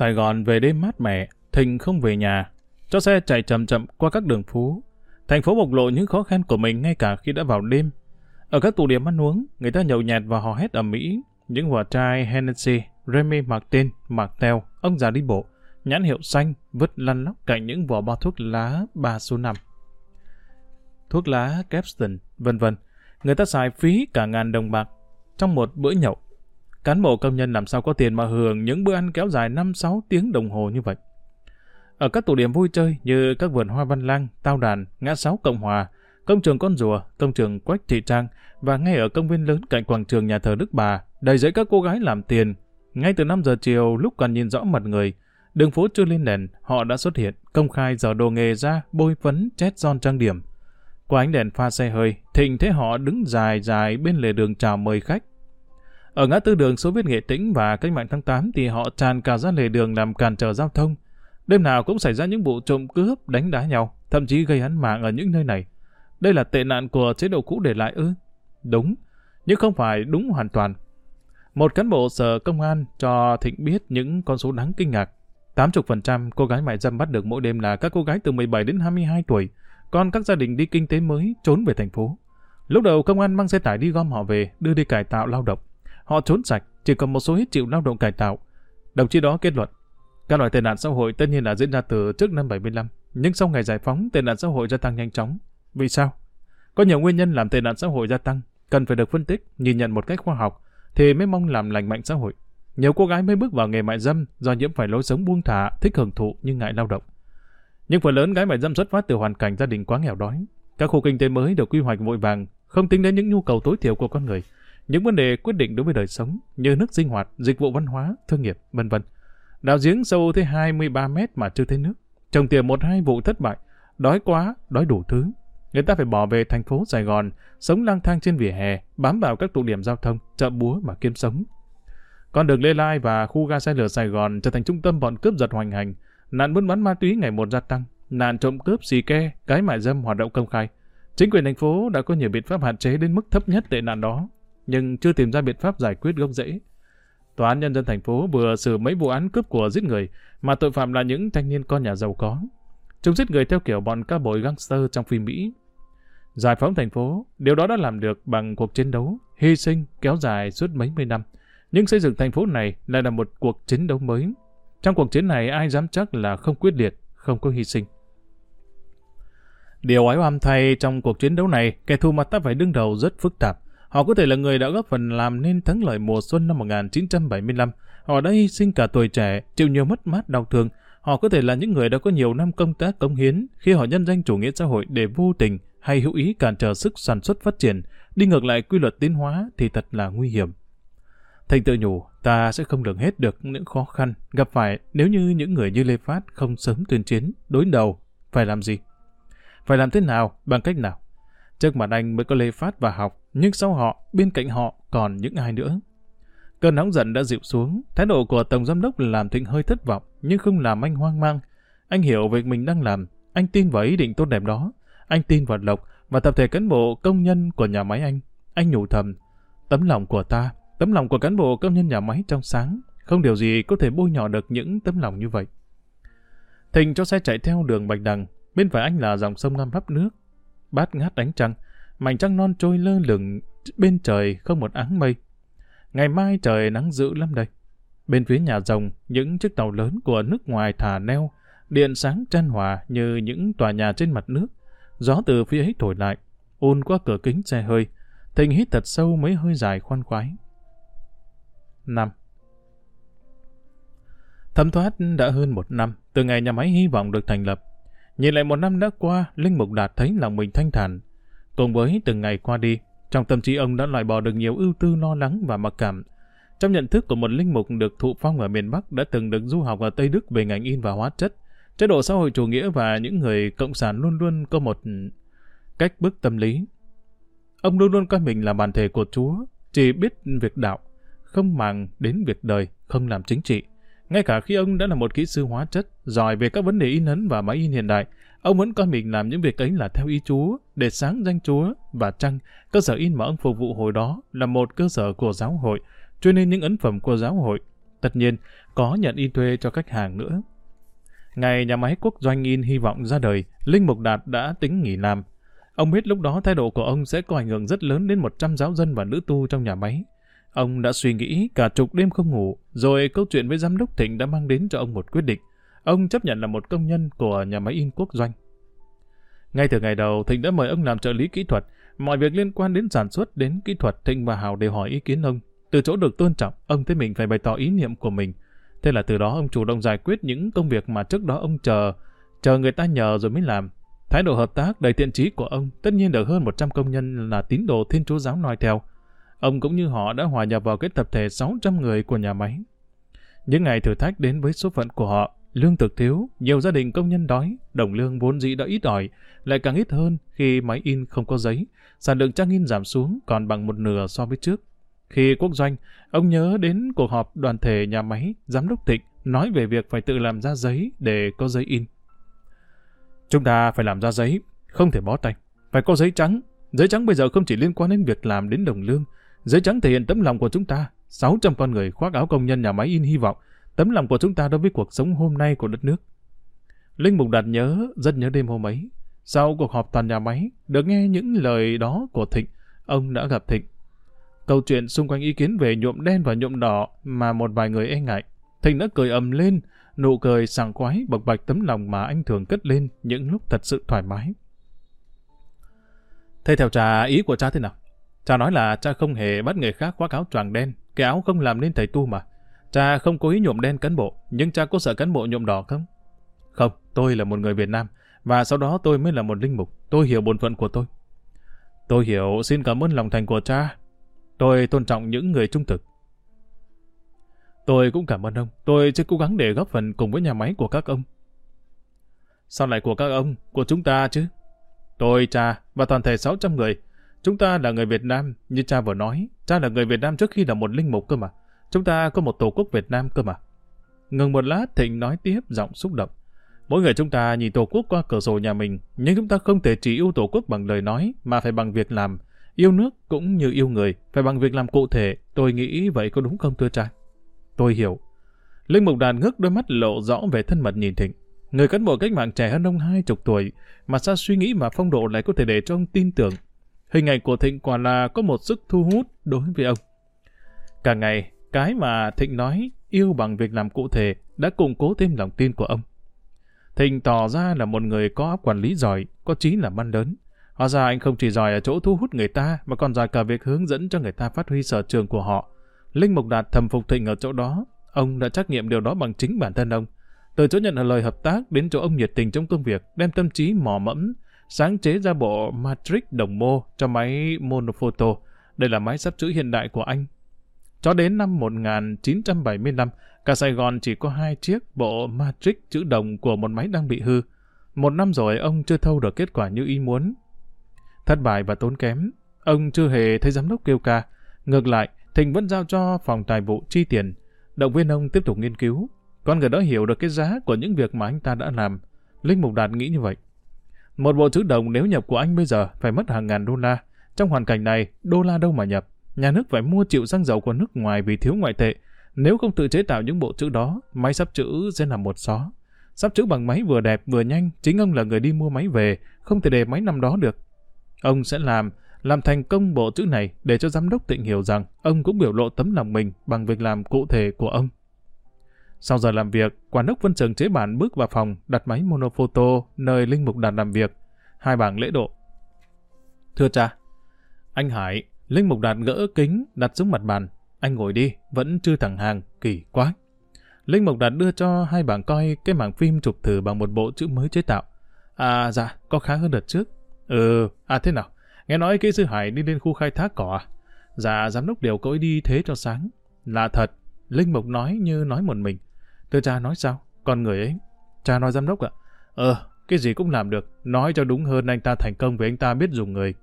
Sài Gòn về đêm mát mẻ, Thịnh không về nhà, cho xe chạy chậm chậm qua các đường phố. Thành phố bộc lộ những khó khăn của mình ngay cả khi đã vào đêm. Ở các tụ điểm ăn uống, người ta nhậu nhạt và hò hét ở Mỹ. Những quả chai Hennessy, Remy Martin, Martel, ông già đi bộ, nhãn hiệu xanh vứt lăn lóc cạnh những vỏ bao thuốc lá 3 số 5. Thuốc lá Capstan, vân vân. Người ta xài phí cả ngàn đồng bạc trong một bữa nhậu. Cán bộ công nhân làm sao có tiền mà hưởng những bữa ăn kéo dài 5-6 tiếng đồng hồ như vậy. Ở các tụ điểm vui chơi như các vườn hoa văn lang, tao đàn, ngã sáu Cộng Hòa, công trường Con Rùa, công trường Quách Thị Trang và ngay ở công viên lớn cạnh quảng trường nhà thờ Đức Bà, đầy dẫy các cô gái làm tiền. Ngay từ 5 giờ chiều lúc còn nhìn rõ mặt người, đường phố chưa lên đèn, họ đã xuất hiện, công khai giờ đồ nghề ra, bôi phấn, chét son trang điểm. Qua ánh đèn pha xe hơi, Thịnh thế họ đứng dài dài bên lề đường chào mời khách. Ở ngã tư đường số viết nghệ tĩnh và cách mạng tháng 8 thì họ tràn cả ra lề đường làm cản trở giao thông. Đêm nào cũng xảy ra những vụ trộm cướp, đánh đá nhau, thậm chí gây án mạng ở những nơi này. Đây là tệ nạn của chế độ cũ để lại ư? Đúng, nhưng không phải đúng hoàn toàn. Một cán bộ sở công an cho Thịnh biết những con số đáng kinh ngạc. 80% cô gái mại dâm bắt được mỗi đêm là các cô gái từ 17 đến 22 tuổi, còn các gia đình đi kinh tế mới trốn về thành phố. Lúc đầu công an mang xe tải đi gom họ về, đưa đi cải tạo lao động. Họ trốn sạch, chỉ còn một số ít chịu lao động cải tạo. Đồng chí đó kết luận, các loại tệ nạn xã hội tất nhiên là diễn ra từ trước năm 75, nhưng sau ngày giải phóng, tệ nạn xã hội gia tăng nhanh chóng. Vì sao? Có nhiều nguyên nhân làm tệ nạn xã hội gia tăng, cần phải được phân tích, nhìn nhận một cách khoa học, thì mới mong làm lành mạnh xã hội. Nhiều cô gái mới bước vào nghề mại dâm do nhiễm phải lối sống buông thả, thích hưởng thụ nhưng ngại lao động. Nhưng phần lớn gái mại dâm xuất phát từ hoàn cảnh gia đình quá nghèo đói. Các khu kinh tế mới được quy hoạch vội vàng, không tính đến những nhu cầu tối thiểu của con người, những vấn đề quyết định đối với đời sống như nước sinh hoạt, dịch vụ văn hóa, thương nghiệp, vân vân. Đào giếng sâu tới 23 mét mà chưa thấy nước, trồng tiền một hai vụ thất bại, đói quá, đói đủ thứ. Người ta phải bỏ về thành phố Sài Gòn, sống lang thang trên vỉa hè, bám vào các tụ điểm giao thông, chợ búa mà kiếm sống. Con đường Lê Lai và khu ga xe lửa Sài Gòn trở thành trung tâm bọn cướp giật hoành hành, nạn buôn bán ma túy ngày một gia tăng, nạn trộm cướp xì ke, cái mại dâm hoạt động công khai. Chính quyền thành phố đã có nhiều biện pháp hạn chế đến mức thấp nhất tệ nạn đó, nhưng chưa tìm ra biện pháp giải quyết gốc rễ. Tòa án Nhân dân thành phố vừa xử mấy vụ án cướp của giết người, mà tội phạm là những thanh niên con nhà giàu có. Chúng giết người theo kiểu bọn ca bội gangster trong phim Mỹ. Giải phóng thành phố, điều đó đã làm được bằng cuộc chiến đấu, hy sinh kéo dài suốt mấy mươi năm. Nhưng xây dựng thành phố này lại là một cuộc chiến đấu mới. Trong cuộc chiến này ai dám chắc là không quyết liệt, không có hy sinh. Điều ái oăm thay trong cuộc chiến đấu này, kẻ thù mà ta phải đương đầu rất phức tạp. Họ có thể là người đã góp phần làm nên thắng lợi mùa xuân năm 1975. Họ đã hy sinh cả tuổi trẻ, chịu nhiều mất mát đau thương. Họ có thể là những người đã có nhiều năm công tác cống hiến khi họ nhân danh chủ nghĩa xã hội để vô tình hay hữu ý cản trở sức sản xuất phát triển, đi ngược lại quy luật tiến hóa thì thật là nguy hiểm. Thành tự nhủ, ta sẽ không lường hết được những khó khăn gặp phải nếu như những người như Lê Phát không sớm tuyên chiến, đối đầu. Phải làm gì? Phải làm thế nào? Bằng cách nào? Trước mặt anh mới có Lê Phát và học, nhưng sau họ, bên cạnh họ còn những ai nữa. Cơn nóng giận đã dịu xuống, thái độ của Tổng Giám đốc làm Thịnh hơi thất vọng, nhưng không làm anh hoang mang. Anh hiểu việc mình đang làm, anh tin vào ý định tốt đẹp đó. Anh tin vào Lộc và tập thể cán bộ công nhân của nhà máy anh. Anh nhủ thầm, tấm lòng của ta, tấm lòng của cán bộ công nhân nhà máy trong sáng, không điều gì có thể bôi nhỏ được những tấm lòng như vậy. Thịnh cho xe chạy theo đường Bạch Đằng, bên phải anh là dòng sông ngâm hấp nước, bát ngát đánh trăng, mảnh trăng non trôi lơ lửng bên trời không một áng mây. Ngày mai trời nắng dữ lắm đây. Bên phía nhà rồng, những chiếc tàu lớn của nước ngoài thả neo, điện sáng chan hòa như những tòa nhà trên mặt nước. Gió từ phía ấy thổi lại, ôn qua cửa kính xe hơi, Thịnh hít thật sâu mấy hơi dài khoan khoái. 5. Thấm thoát đã hơn một năm, từ ngày nhà máy hy vọng được thành lập. Nhìn lại một năm đã qua, Linh Mục Đạt thấy lòng mình thanh thản. Cùng với từng ngày qua đi, trong tâm trí ông đã loại bỏ được nhiều ưu tư lo lắng và mặc cảm. Trong nhận thức của một linh mục được thụ phong ở miền Bắc đã từng được du học ở Tây Đức về ngành in và hóa chất, chế độ xã hội chủ nghĩa và những người cộng sản luôn luôn có một cách bức tâm lý. Ông luôn luôn coi mình là bản thể của Chúa, chỉ biết việc đạo, không màng đến việc đời, không làm chính trị. Ngay cả khi ông đã là một kỹ sư hóa chất, giỏi về các vấn đề in ấn và máy in hiện đại, ông vẫn coi mình làm những việc ấy là theo ý Chúa, để sáng danh Chúa, và chăng cơ sở in mà ông phục vụ hồi đó là một cơ sở của giáo hội, cho nên những ấn phẩm của giáo hội. Tất nhiên, có nhận in thuê cho khách hàng nữa. Ngày nhà máy quốc doanh in hy vọng ra đời, Linh Mục Đạt đã tính nghỉ làm. Ông biết lúc đó thái độ của ông sẽ có ảnh hưởng rất lớn đến 100 giáo dân và nữ tu trong nhà máy. Ông đã suy nghĩ cả chục đêm không ngủ, rồi câu chuyện với giám đốc Thịnh đã mang đến cho ông một quyết định. Ông chấp nhận là một công nhân của nhà máy in quốc doanh. Ngay từ ngày đầu, Thịnh đã mời ông làm trợ lý kỹ thuật. Mọi việc liên quan đến sản xuất, đến kỹ thuật, Thịnh và Hào đều hỏi ý kiến ông. Từ chỗ được tôn trọng, ông thấy mình phải bày tỏ ý niệm của mình. Thế là từ đó ông chủ động giải quyết những công việc mà trước đó ông chờ, chờ người ta nhờ rồi mới làm. Thái độ hợp tác đầy thiện trí của ông tất nhiên được hơn 100 công nhân là tín đồ thiên chúa giáo noi theo. Ông cũng như họ đã hòa nhập vào cái tập thể 600 người của nhà máy. Những ngày thử thách đến với số phận của họ, lương thực thiếu, nhiều gia đình công nhân đói, đồng lương vốn dĩ đã ít ỏi, lại càng ít hơn khi máy in không có giấy, sản lượng trang in giảm xuống còn bằng một nửa so với trước. Khi quốc doanh, ông nhớ đến cuộc họp đoàn thể nhà máy, giám đốc Thịnh nói về việc phải tự làm ra giấy để có giấy in. Chúng ta phải làm ra giấy, không thể bó tay. Phải có giấy trắng. Giấy trắng bây giờ không chỉ liên quan đến việc làm đến đồng lương. Giấy trắng thể hiện tấm lòng của chúng ta. 600 con người khoác áo công nhân nhà máy in hy vọng. Tấm lòng của chúng ta đối với cuộc sống hôm nay của đất nước. Linh Mục Đạt nhớ, rất nhớ đêm hôm ấy. Sau cuộc họp toàn nhà máy, được nghe những lời đó của Thịnh, ông đã gặp Thịnh. Câu chuyện xung quanh ý kiến về nhuộm đen và nhuộm đỏ mà một vài người e ngại. Thịnh đã cười ầm lên, nụ cười sảng khoái bộc bạch tấm lòng mà anh thường cất lên những lúc thật sự thoải mái. Thế theo trà ý của cha thế nào? Cha nói là cha không hề bắt người khác khoác áo choàng đen, cái áo không làm nên thầy tu mà. Cha không cố ý nhuộm đen cán bộ, nhưng cha có sợ cán bộ nhuộm đỏ không? Không, tôi là một người Việt Nam, và sau đó tôi mới là một linh mục. Tôi hiểu bổn phận của tôi. Tôi hiểu, xin cảm ơn lòng thành của cha. Tôi tôn trọng những người trung thực. Tôi cũng cảm ơn ông. Tôi sẽ cố gắng để góp phần cùng với nhà máy của các ông. Sao lại của các ông? Của chúng ta chứ? Tôi, cha và toàn thể 600 người. Chúng ta là người Việt Nam, như cha vừa nói. Cha là người Việt Nam trước khi là một linh mục cơ mà. Chúng ta có một tổ quốc Việt Nam cơ mà. Ngừng một lát, Thịnh nói tiếp, giọng xúc động. Mỗi người chúng ta nhìn tổ quốc qua cửa sổ nhà mình, nhưng chúng ta không thể chỉ yêu tổ quốc bằng lời nói, mà phải bằng việc làm. Yêu nước cũng như yêu người, phải bằng việc làm cụ thể. Tôi nghĩ vậy có đúng không thưa cha? Tôi hiểu. Linh Mục Đàn ngước đôi mắt lộ rõ về thân mật nhìn Thịnh. Người cán bộ cách mạng trẻ hơn ông hai chục tuổi, mà sao suy nghĩ mà phong độ lại có thể để cho ông tin tưởng. Hình ảnh của Thịnh quả là có một sức thu hút đối với ông. Cả ngày, cái mà Thịnh nói yêu bằng việc làm cụ thể đã củng cố thêm lòng tin của ông. Thịnh tỏ ra là một người có quản lý giỏi, có trí làm ăn lớn. Hóa ra anh không chỉ giỏi ở chỗ thu hút người ta, mà còn giỏi cả việc hướng dẫn cho người ta phát huy sở trường của họ. Linh Mục Đạt thầm phục Thịnh ở chỗ đó. Ông đã trắc nghiệm điều đó bằng chính bản thân ông. Từ chỗ nhận lời hợp tác đến chỗ ông nhiệt tình trong công việc, đem tâm trí mò mẫm, sáng chế ra bộ Matrix đồng mô cho máy Monophoto. Đây là máy sắp chữ hiện đại của anh. Cho đến năm 1975, cả Sài Gòn chỉ có hai chiếc bộ Matrix chữ đồng của một máy đang bị hư. Một năm rồi ông chưa thâu được kết quả như ý muốn. Thất bại và tốn kém. Ông chưa hề thấy giám đốc kêu ca. Ngược lại, Thịnh vẫn giao cho phòng tài vụ chi tiền. Động viên ông tiếp tục nghiên cứu. Con người đó hiểu được cái giá của những việc mà anh ta đã làm. Linh Mục Đạt nghĩ như vậy. Một bộ chữ đồng nếu nhập của anh bây giờ phải mất hàng ngàn đô la. Trong hoàn cảnh này, đô la đâu mà nhập. Nhà nước phải mua chịu xăng dầu của nước ngoài vì thiếu ngoại tệ. Nếu không tự chế tạo những bộ chữ đó, máy sắp chữ sẽ là một xó. Sắp chữ bằng máy vừa đẹp vừa nhanh, chính ông là người đi mua máy về, không thể để máy nằm đó được. Ông sẽ làm, làm thành công bộ chữ này để cho giám đốc Tịnh hiểu rằng ông cũng biểu lộ tấm lòng mình bằng việc làm cụ thể của ông. Sau giờ làm việc, quản đốc Vân Trường chế bản bước vào phòng, đặt máy monophoto nơi Linh Mục Đạt làm việc. Hai bảng lễ độ. Thưa cha, anh Hải, Linh Mục Đạt gỡ kính, đặt xuống mặt bàn. Anh ngồi đi, vẫn chưa thẳng hàng, kỳ quá. Linh mục Đạt đưa cho hai bảng coi cái mảng phim chụp thử bằng một bộ chữ mới chế tạo. À dạ, có khá hơn đợt trước. Ừ, à thế nào? Nghe nói kỹ sư Hải đi lên khu khai thác cỏ à? Dạ, giám đốc điều cậu ấy đi thế cho sáng. Là thật, Linh mục nói như nói một mình. Thưa cha nói sao? Con người ấy. Cha nói giám đốc ạ. Ờ, cái gì cũng làm được. Nói cho đúng hơn anh ta thành công vì anh ta biết dùng người.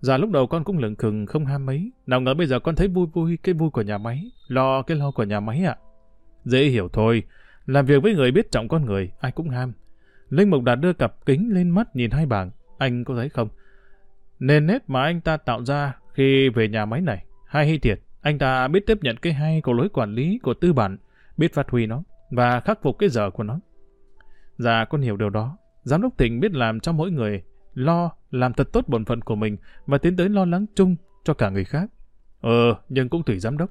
Dạ lúc đầu con cũng lừng khừng không ham mấy. Nào ngờ bây giờ con thấy vui vui cái vui của nhà máy. Lo cái lo của nhà máy ạ. Dễ hiểu thôi. Làm việc với người biết trọng con người, ai cũng ham. Linh Mộc Đạt đưa cặp kính lên mắt nhìn hai bảng. Anh có thấy không? Nền nếp mà anh ta tạo ra khi về nhà máy này, hay hay thiệt, anh ta biết tiếp nhận cái hay của lối quản lý của tư bản, biết phát huy nó và khắc phục cái dở của nó. Dạ, con hiểu điều đó. Giám đốc tỉnh biết làm cho mỗi người lo làm thật tốt bổn phận của mình và tiến tới lo lắng chung cho cả người khác. Ờ, nhưng cũng tùy giám đốc.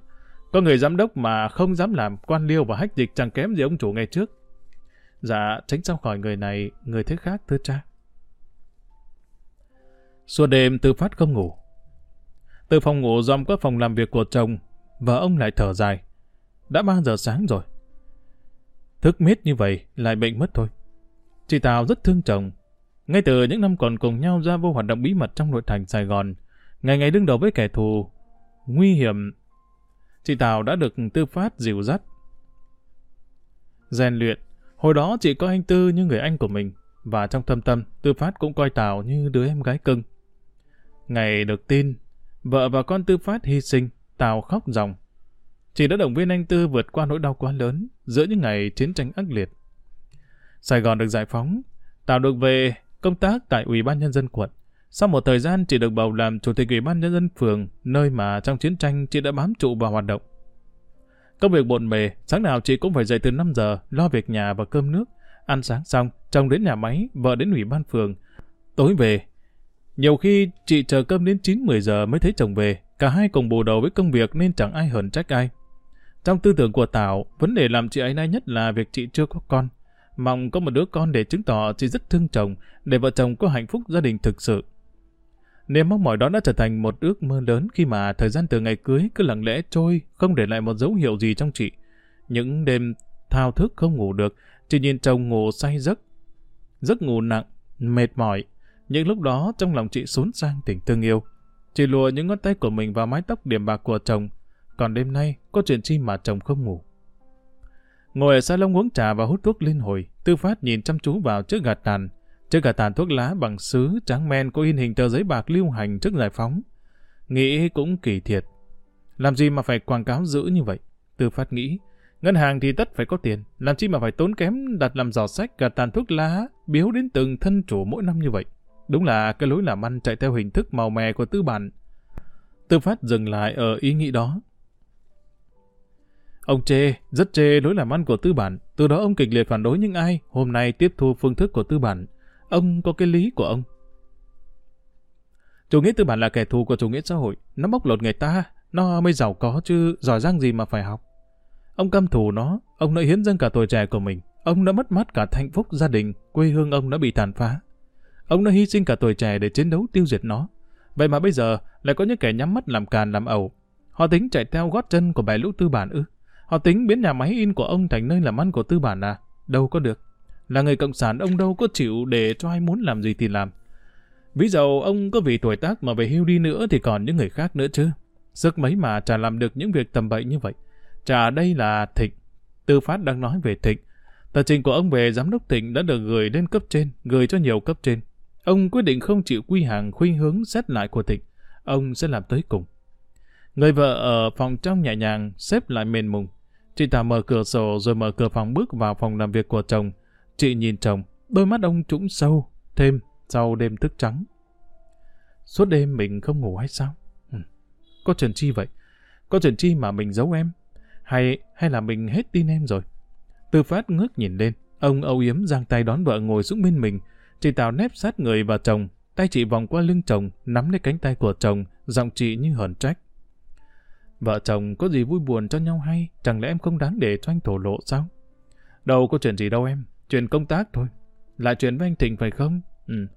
Có người giám đốc mà không dám làm quan liêu và hách dịch chẳng kém gì ông chủ ngày trước. Dạ, tránh ra khỏi người này, người thế khác thưa cha. Suốt đêm Tư Phát không ngủ. Từ phòng ngủ dòm qua phòng làm việc của chồng, và ông lại thở dài. Đã ba giờ sáng rồi. Thức miết như vậy lại bệnh mất thôi. Chị Tào rất thương chồng. Ngay từ những năm còn cùng nhau ra vô hoạt động bí mật trong nội thành Sài Gòn, ngày ngày đương đầu với kẻ thù, nguy hiểm, chị Tào đã được Tư Phát dìu dắt. rèn luyện, hồi đó chị coi anh Tư như người anh của mình, và trong thâm tâm, Tư Phát cũng coi Tào như đứa em gái cưng. Ngày được tin, vợ và con Tư Phát hy sinh, Tào khóc ròng. Chị đã động viên anh Tư vượt qua nỗi đau quá lớn giữa những ngày chiến tranh ác liệt. Sài Gòn được giải phóng, Tào được về công tác tại Ủy ban Nhân dân quận. Sau một thời gian chị được bầu làm Chủ tịch Ủy ban Nhân dân phường, nơi mà trong chiến tranh chị đã bám trụ và hoạt động. Công việc bộn bề, sáng nào chị cũng phải dậy từ 5 giờ, lo việc nhà và cơm nước. Ăn sáng xong, chồng đến nhà máy, vợ đến ủy ban phường. Tối về, nhiều khi chị chờ cơm đến 9-10 giờ mới thấy chồng về, cả hai cùng bù đầu với công việc nên chẳng ai hờn trách ai. Trong tư tưởng của Tảo, vấn đề làm chị ấy nay nhất là việc chị chưa có con. Mong có một đứa con để chứng tỏ chị rất thương chồng, để vợ chồng có hạnh phúc gia đình thực sự. Niềm mong mỏi đó đã trở thành một ước mơ lớn khi mà thời gian từ ngày cưới cứ lặng lẽ trôi, không để lại một dấu hiệu gì trong chị. Những đêm thao thức không ngủ được, chỉ nhìn chồng ngủ say giấc. Giấc ngủ nặng, mệt mỏi. Những lúc đó trong lòng chị xốn sang tình thương yêu. Chị lùa những ngón tay của mình vào mái tóc điểm bạc của chồng. Còn đêm nay, có chuyện chi mà chồng không ngủ. Ngồi ở salon uống trà và hút thuốc liên hồi, Tư Phát nhìn chăm chú vào chiếc gạt tàn. Chiếc gạt tàn thuốc lá bằng sứ trắng men có in hình tờ giấy bạc lưu hành trước giải phóng. Nghĩ cũng kỳ thiệt. Làm gì mà phải quảng cáo dữ như vậy? Tư Phát nghĩ, ngân hàng thì tất phải có tiền, làm chi mà phải tốn kém đặt làm giỏ sách gạt tàn thuốc lá, biếu đến từng thân chủ mỗi năm như vậy. Đúng là cái lối làm ăn chạy theo hình thức màu mè của tư bản. Tư Phát dừng lại ở ý nghĩ đó. Ông chê, rất chê lối làm ăn của tư bản, từ đó ông kịch liệt phản đối những ai hôm nay tiếp thu phương thức của tư bản. Ông có cái lý của ông. Chủ nghĩa tư bản là kẻ thù của chủ nghĩa xã hội, nó bóc lột người ta, nó mới giàu có chứ giỏi giang gì mà phải học. Ông căm thù nó, ông đã hiến dâng cả tuổi trẻ của mình, ông đã mất mát cả hạnh phúc gia đình, quê hương ông đã bị tàn phá. Ông đã hy sinh cả tuổi trẻ để chiến đấu tiêu diệt nó. Vậy mà bây giờ lại có những kẻ nhắm mắt làm càn làm ẩu. Họ tính chạy theo gót chân của bè lũ tư bản ư. Họ tính biến nhà máy in của ông thành nơi làm ăn của tư bản à? Đâu có được. Là người cộng sản ông đâu có chịu để cho ai muốn làm gì thì làm. Ví dụ ông có vì tuổi tác mà về hưu đi nữa thì còn những người khác nữa chứ. Sức mấy mà chả làm được những việc tầm bậy như vậy. Chả đây là Thịnh. Tư Phát đang nói về Thịnh. Tờ trình của ông về giám đốc Thịnh đã được gửi lên cấp trên, gửi cho nhiều cấp trên. Ông quyết định không chịu quy hàng khuynh hướng xét lại của Thịnh. Ông sẽ làm tới cùng. Người vợ ở phòng trong nhẹ nhàng xếp lại mền mùng. Chị ta mở cửa sổ rồi mở cửa phòng bước vào phòng làm việc của chồng. Chị nhìn chồng, đôi mắt ông trũng sâu, thêm sau đêm thức trắng. Suốt đêm mình không ngủ hay sao? Ừ. Có chuyện chi vậy? Có chuyện chi mà mình giấu em? Hay hay là mình hết tin em rồi? từ phát ngước nhìn lên, ông âu yếm giang tay đón vợ ngồi xuống bên mình. Chị Tào nép sát người vào chồng, tay chị vòng qua lưng chồng, nắm lấy cánh tay của chồng, giọng chị như hờn trách. Vợ chồng có gì vui buồn cho nhau hay, chẳng lẽ em không đáng để cho anh thổ lộ sao? Đâu có chuyện gì đâu em, chuyện công tác thôi. Lại chuyện với anh Thịnh phải không? Ừ,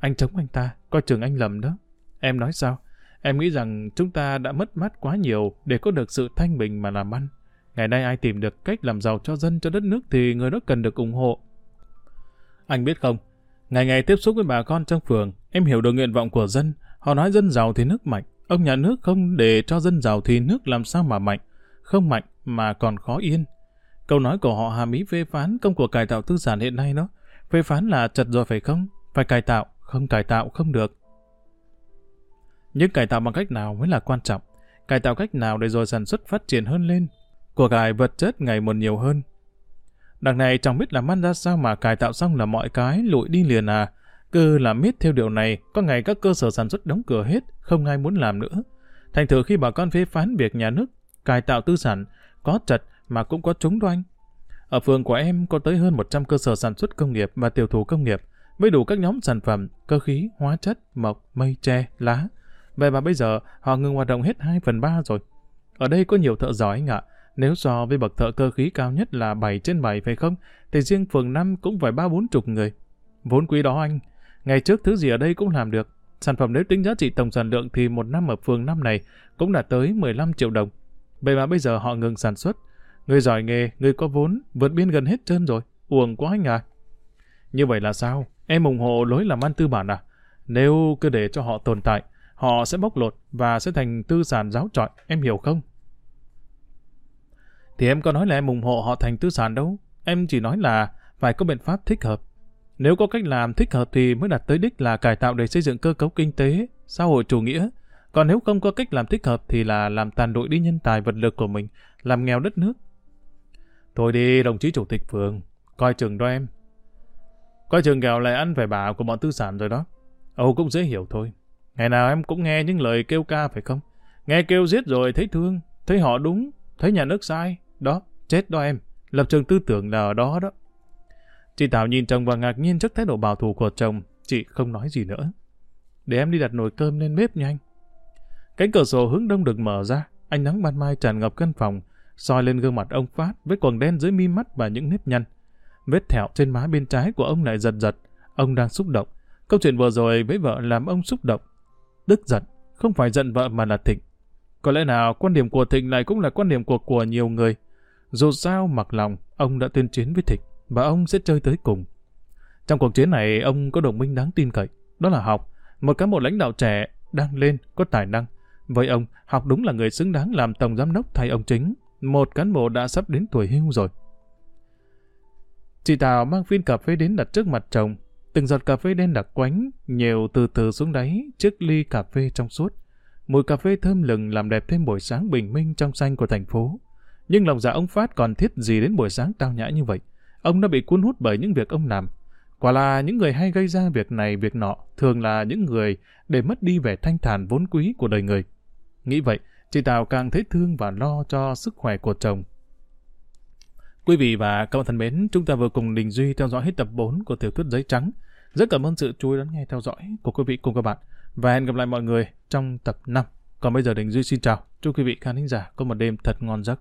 anh chống anh ta, coi chừng anh lầm đó. Em nói sao? Em nghĩ rằng chúng ta đã mất mát quá nhiều để có được sự thanh bình mà làm ăn. Ngày nay ai tìm được cách làm giàu cho dân, cho đất nước thì người đó cần được ủng hộ. Anh biết không, ngày ngày tiếp xúc với bà con trong phường, em hiểu được nguyện vọng của dân. Họ nói dân giàu thì nước mạnh. Ông nhà nước không để cho dân giàu thì nước làm sao mà mạnh. Không mạnh mà còn khó yên. Câu nói của họ hàm ý phê phán công cuộc cải tạo tư sản hiện nay đó. Phê phán là chật rồi phải không? Phải cải tạo, không cải tạo không được. Nhưng cải tạo bằng cách nào mới là quan trọng. Cải tạo cách nào để rồi sản xuất phát triển hơn lên. Của cải vật chất ngày một nhiều hơn. Đằng này chẳng biết làm ăn ra sao mà cải tạo xong là mọi cái lụi đi liền à. Cứ làm biết theo điều này, có ngày các cơ sở sản xuất đóng cửa hết, không ai muốn làm nữa. Thành thử khi bà con phê phán việc nhà nước cải tạo tư sản, có chật mà cũng có trúng đoanh. Ở phường của em có tới hơn 100 cơ sở sản xuất công nghiệp và tiểu thủ công nghiệp, với đủ các nhóm sản phẩm, cơ khí, hóa chất, mộc, mây, tre, lá. Vậy mà bây giờ họ ngừng hoạt động hết 2 phần 3 rồi. Ở đây có nhiều thợ giỏi anh ạ. Nếu so với bậc thợ cơ khí cao nhất là 7 trên 7 phải không? Thì riêng phường 5 cũng phải 3-4 chục người. Vốn quý đó anh. Ngày trước thứ gì ở đây cũng làm được. Sản phẩm nếu tính giá trị tổng sản lượng thì một năm ở phường năm này cũng đã tới 15 triệu đồng. Vậy mà bây giờ họ ngừng sản xuất. Người giỏi nghề, người có vốn, vượt biên gần hết trơn rồi. Uổng quá anh à. Như vậy là sao? Em ủng hộ lối làm ăn tư bản à? Nếu cứ để cho họ tồn tại, họ sẽ bóc lột và sẽ thành tư sản giáo trọi, em hiểu không? Thì em có nói là em ủng hộ họ thành tư sản đâu. Em chỉ nói là phải có biện pháp thích hợp. Nếu có cách làm thích hợp thì mới đạt tới đích là cải tạo để xây dựng cơ cấu kinh tế, xã hội chủ nghĩa. Còn nếu không có cách làm thích hợp thì là làm tàn đội đi nhân tài vật lực của mình, làm nghèo đất nước. Thôi đi, đồng chí chủ tịch phường, coi chừng đó em. Coi chừng nghèo lại ăn phải bảo của bọn tư sản rồi đó. Âu cũng dễ hiểu thôi. Ngày nào em cũng nghe những lời kêu ca phải không? Nghe kêu giết rồi thấy thương, thấy họ đúng, thấy nhà nước sai. Đó, chết đó em. Lập trường tư tưởng là ở đó đó. Chị Thảo nhìn chồng và ngạc nhiên trước thái độ bảo thủ của chồng. Chị không nói gì nữa. Để em đi đặt nồi cơm lên bếp nhanh. Cánh cửa sổ hướng đông được mở ra. Ánh nắng ban mai tràn ngập căn phòng, soi lên gương mặt ông Phát với quần đen dưới mi mắt và những nếp nhăn. Vết thẹo trên má bên trái của ông lại giật giật. Ông đang xúc động. Câu chuyện vừa rồi với vợ làm ông xúc động. Tức giận, không phải giận vợ mà là Thịnh. Có lẽ nào quan điểm của Thịnh này cũng là quan điểm của của nhiều người. Dù sao mặc lòng, ông đã tuyên chiến với Thịnh và ông sẽ chơi tới cùng. Trong cuộc chiến này, ông có đồng minh đáng tin cậy. Đó là học, một cán bộ lãnh đạo trẻ, đang lên, có tài năng. Với ông, học đúng là người xứng đáng làm tổng giám đốc thay ông chính. Một cán bộ đã sắp đến tuổi hưu rồi. Chị Tào mang viên cà phê đến đặt trước mặt chồng. Từng giọt cà phê đen đặc quánh, nhiều từ từ xuống đáy, chiếc ly cà phê trong suốt. Mùi cà phê thơm lừng làm đẹp thêm buổi sáng bình minh trong xanh của thành phố. Nhưng lòng dạ ông Phát còn thiết gì đến buổi sáng tao nhã như vậy. Ông đã bị cuốn hút bởi những việc ông làm. Quả là những người hay gây ra việc này việc nọ thường là những người để mất đi vẻ thanh thản vốn quý của đời người. Nghĩ vậy, chị Tào càng thấy thương và lo cho sức khỏe của chồng. Quý vị và các bạn thân mến, chúng ta vừa cùng Đình Duy theo dõi hết tập 4 của tiểu thuyết Giấy Trắng. Rất cảm ơn sự chú ý lắng nghe theo dõi của quý vị cùng các bạn. Và hẹn gặp lại mọi người trong tập 5. Còn bây giờ Đình Duy xin chào. Chúc quý vị khán thính giả có một đêm thật ngon giấc.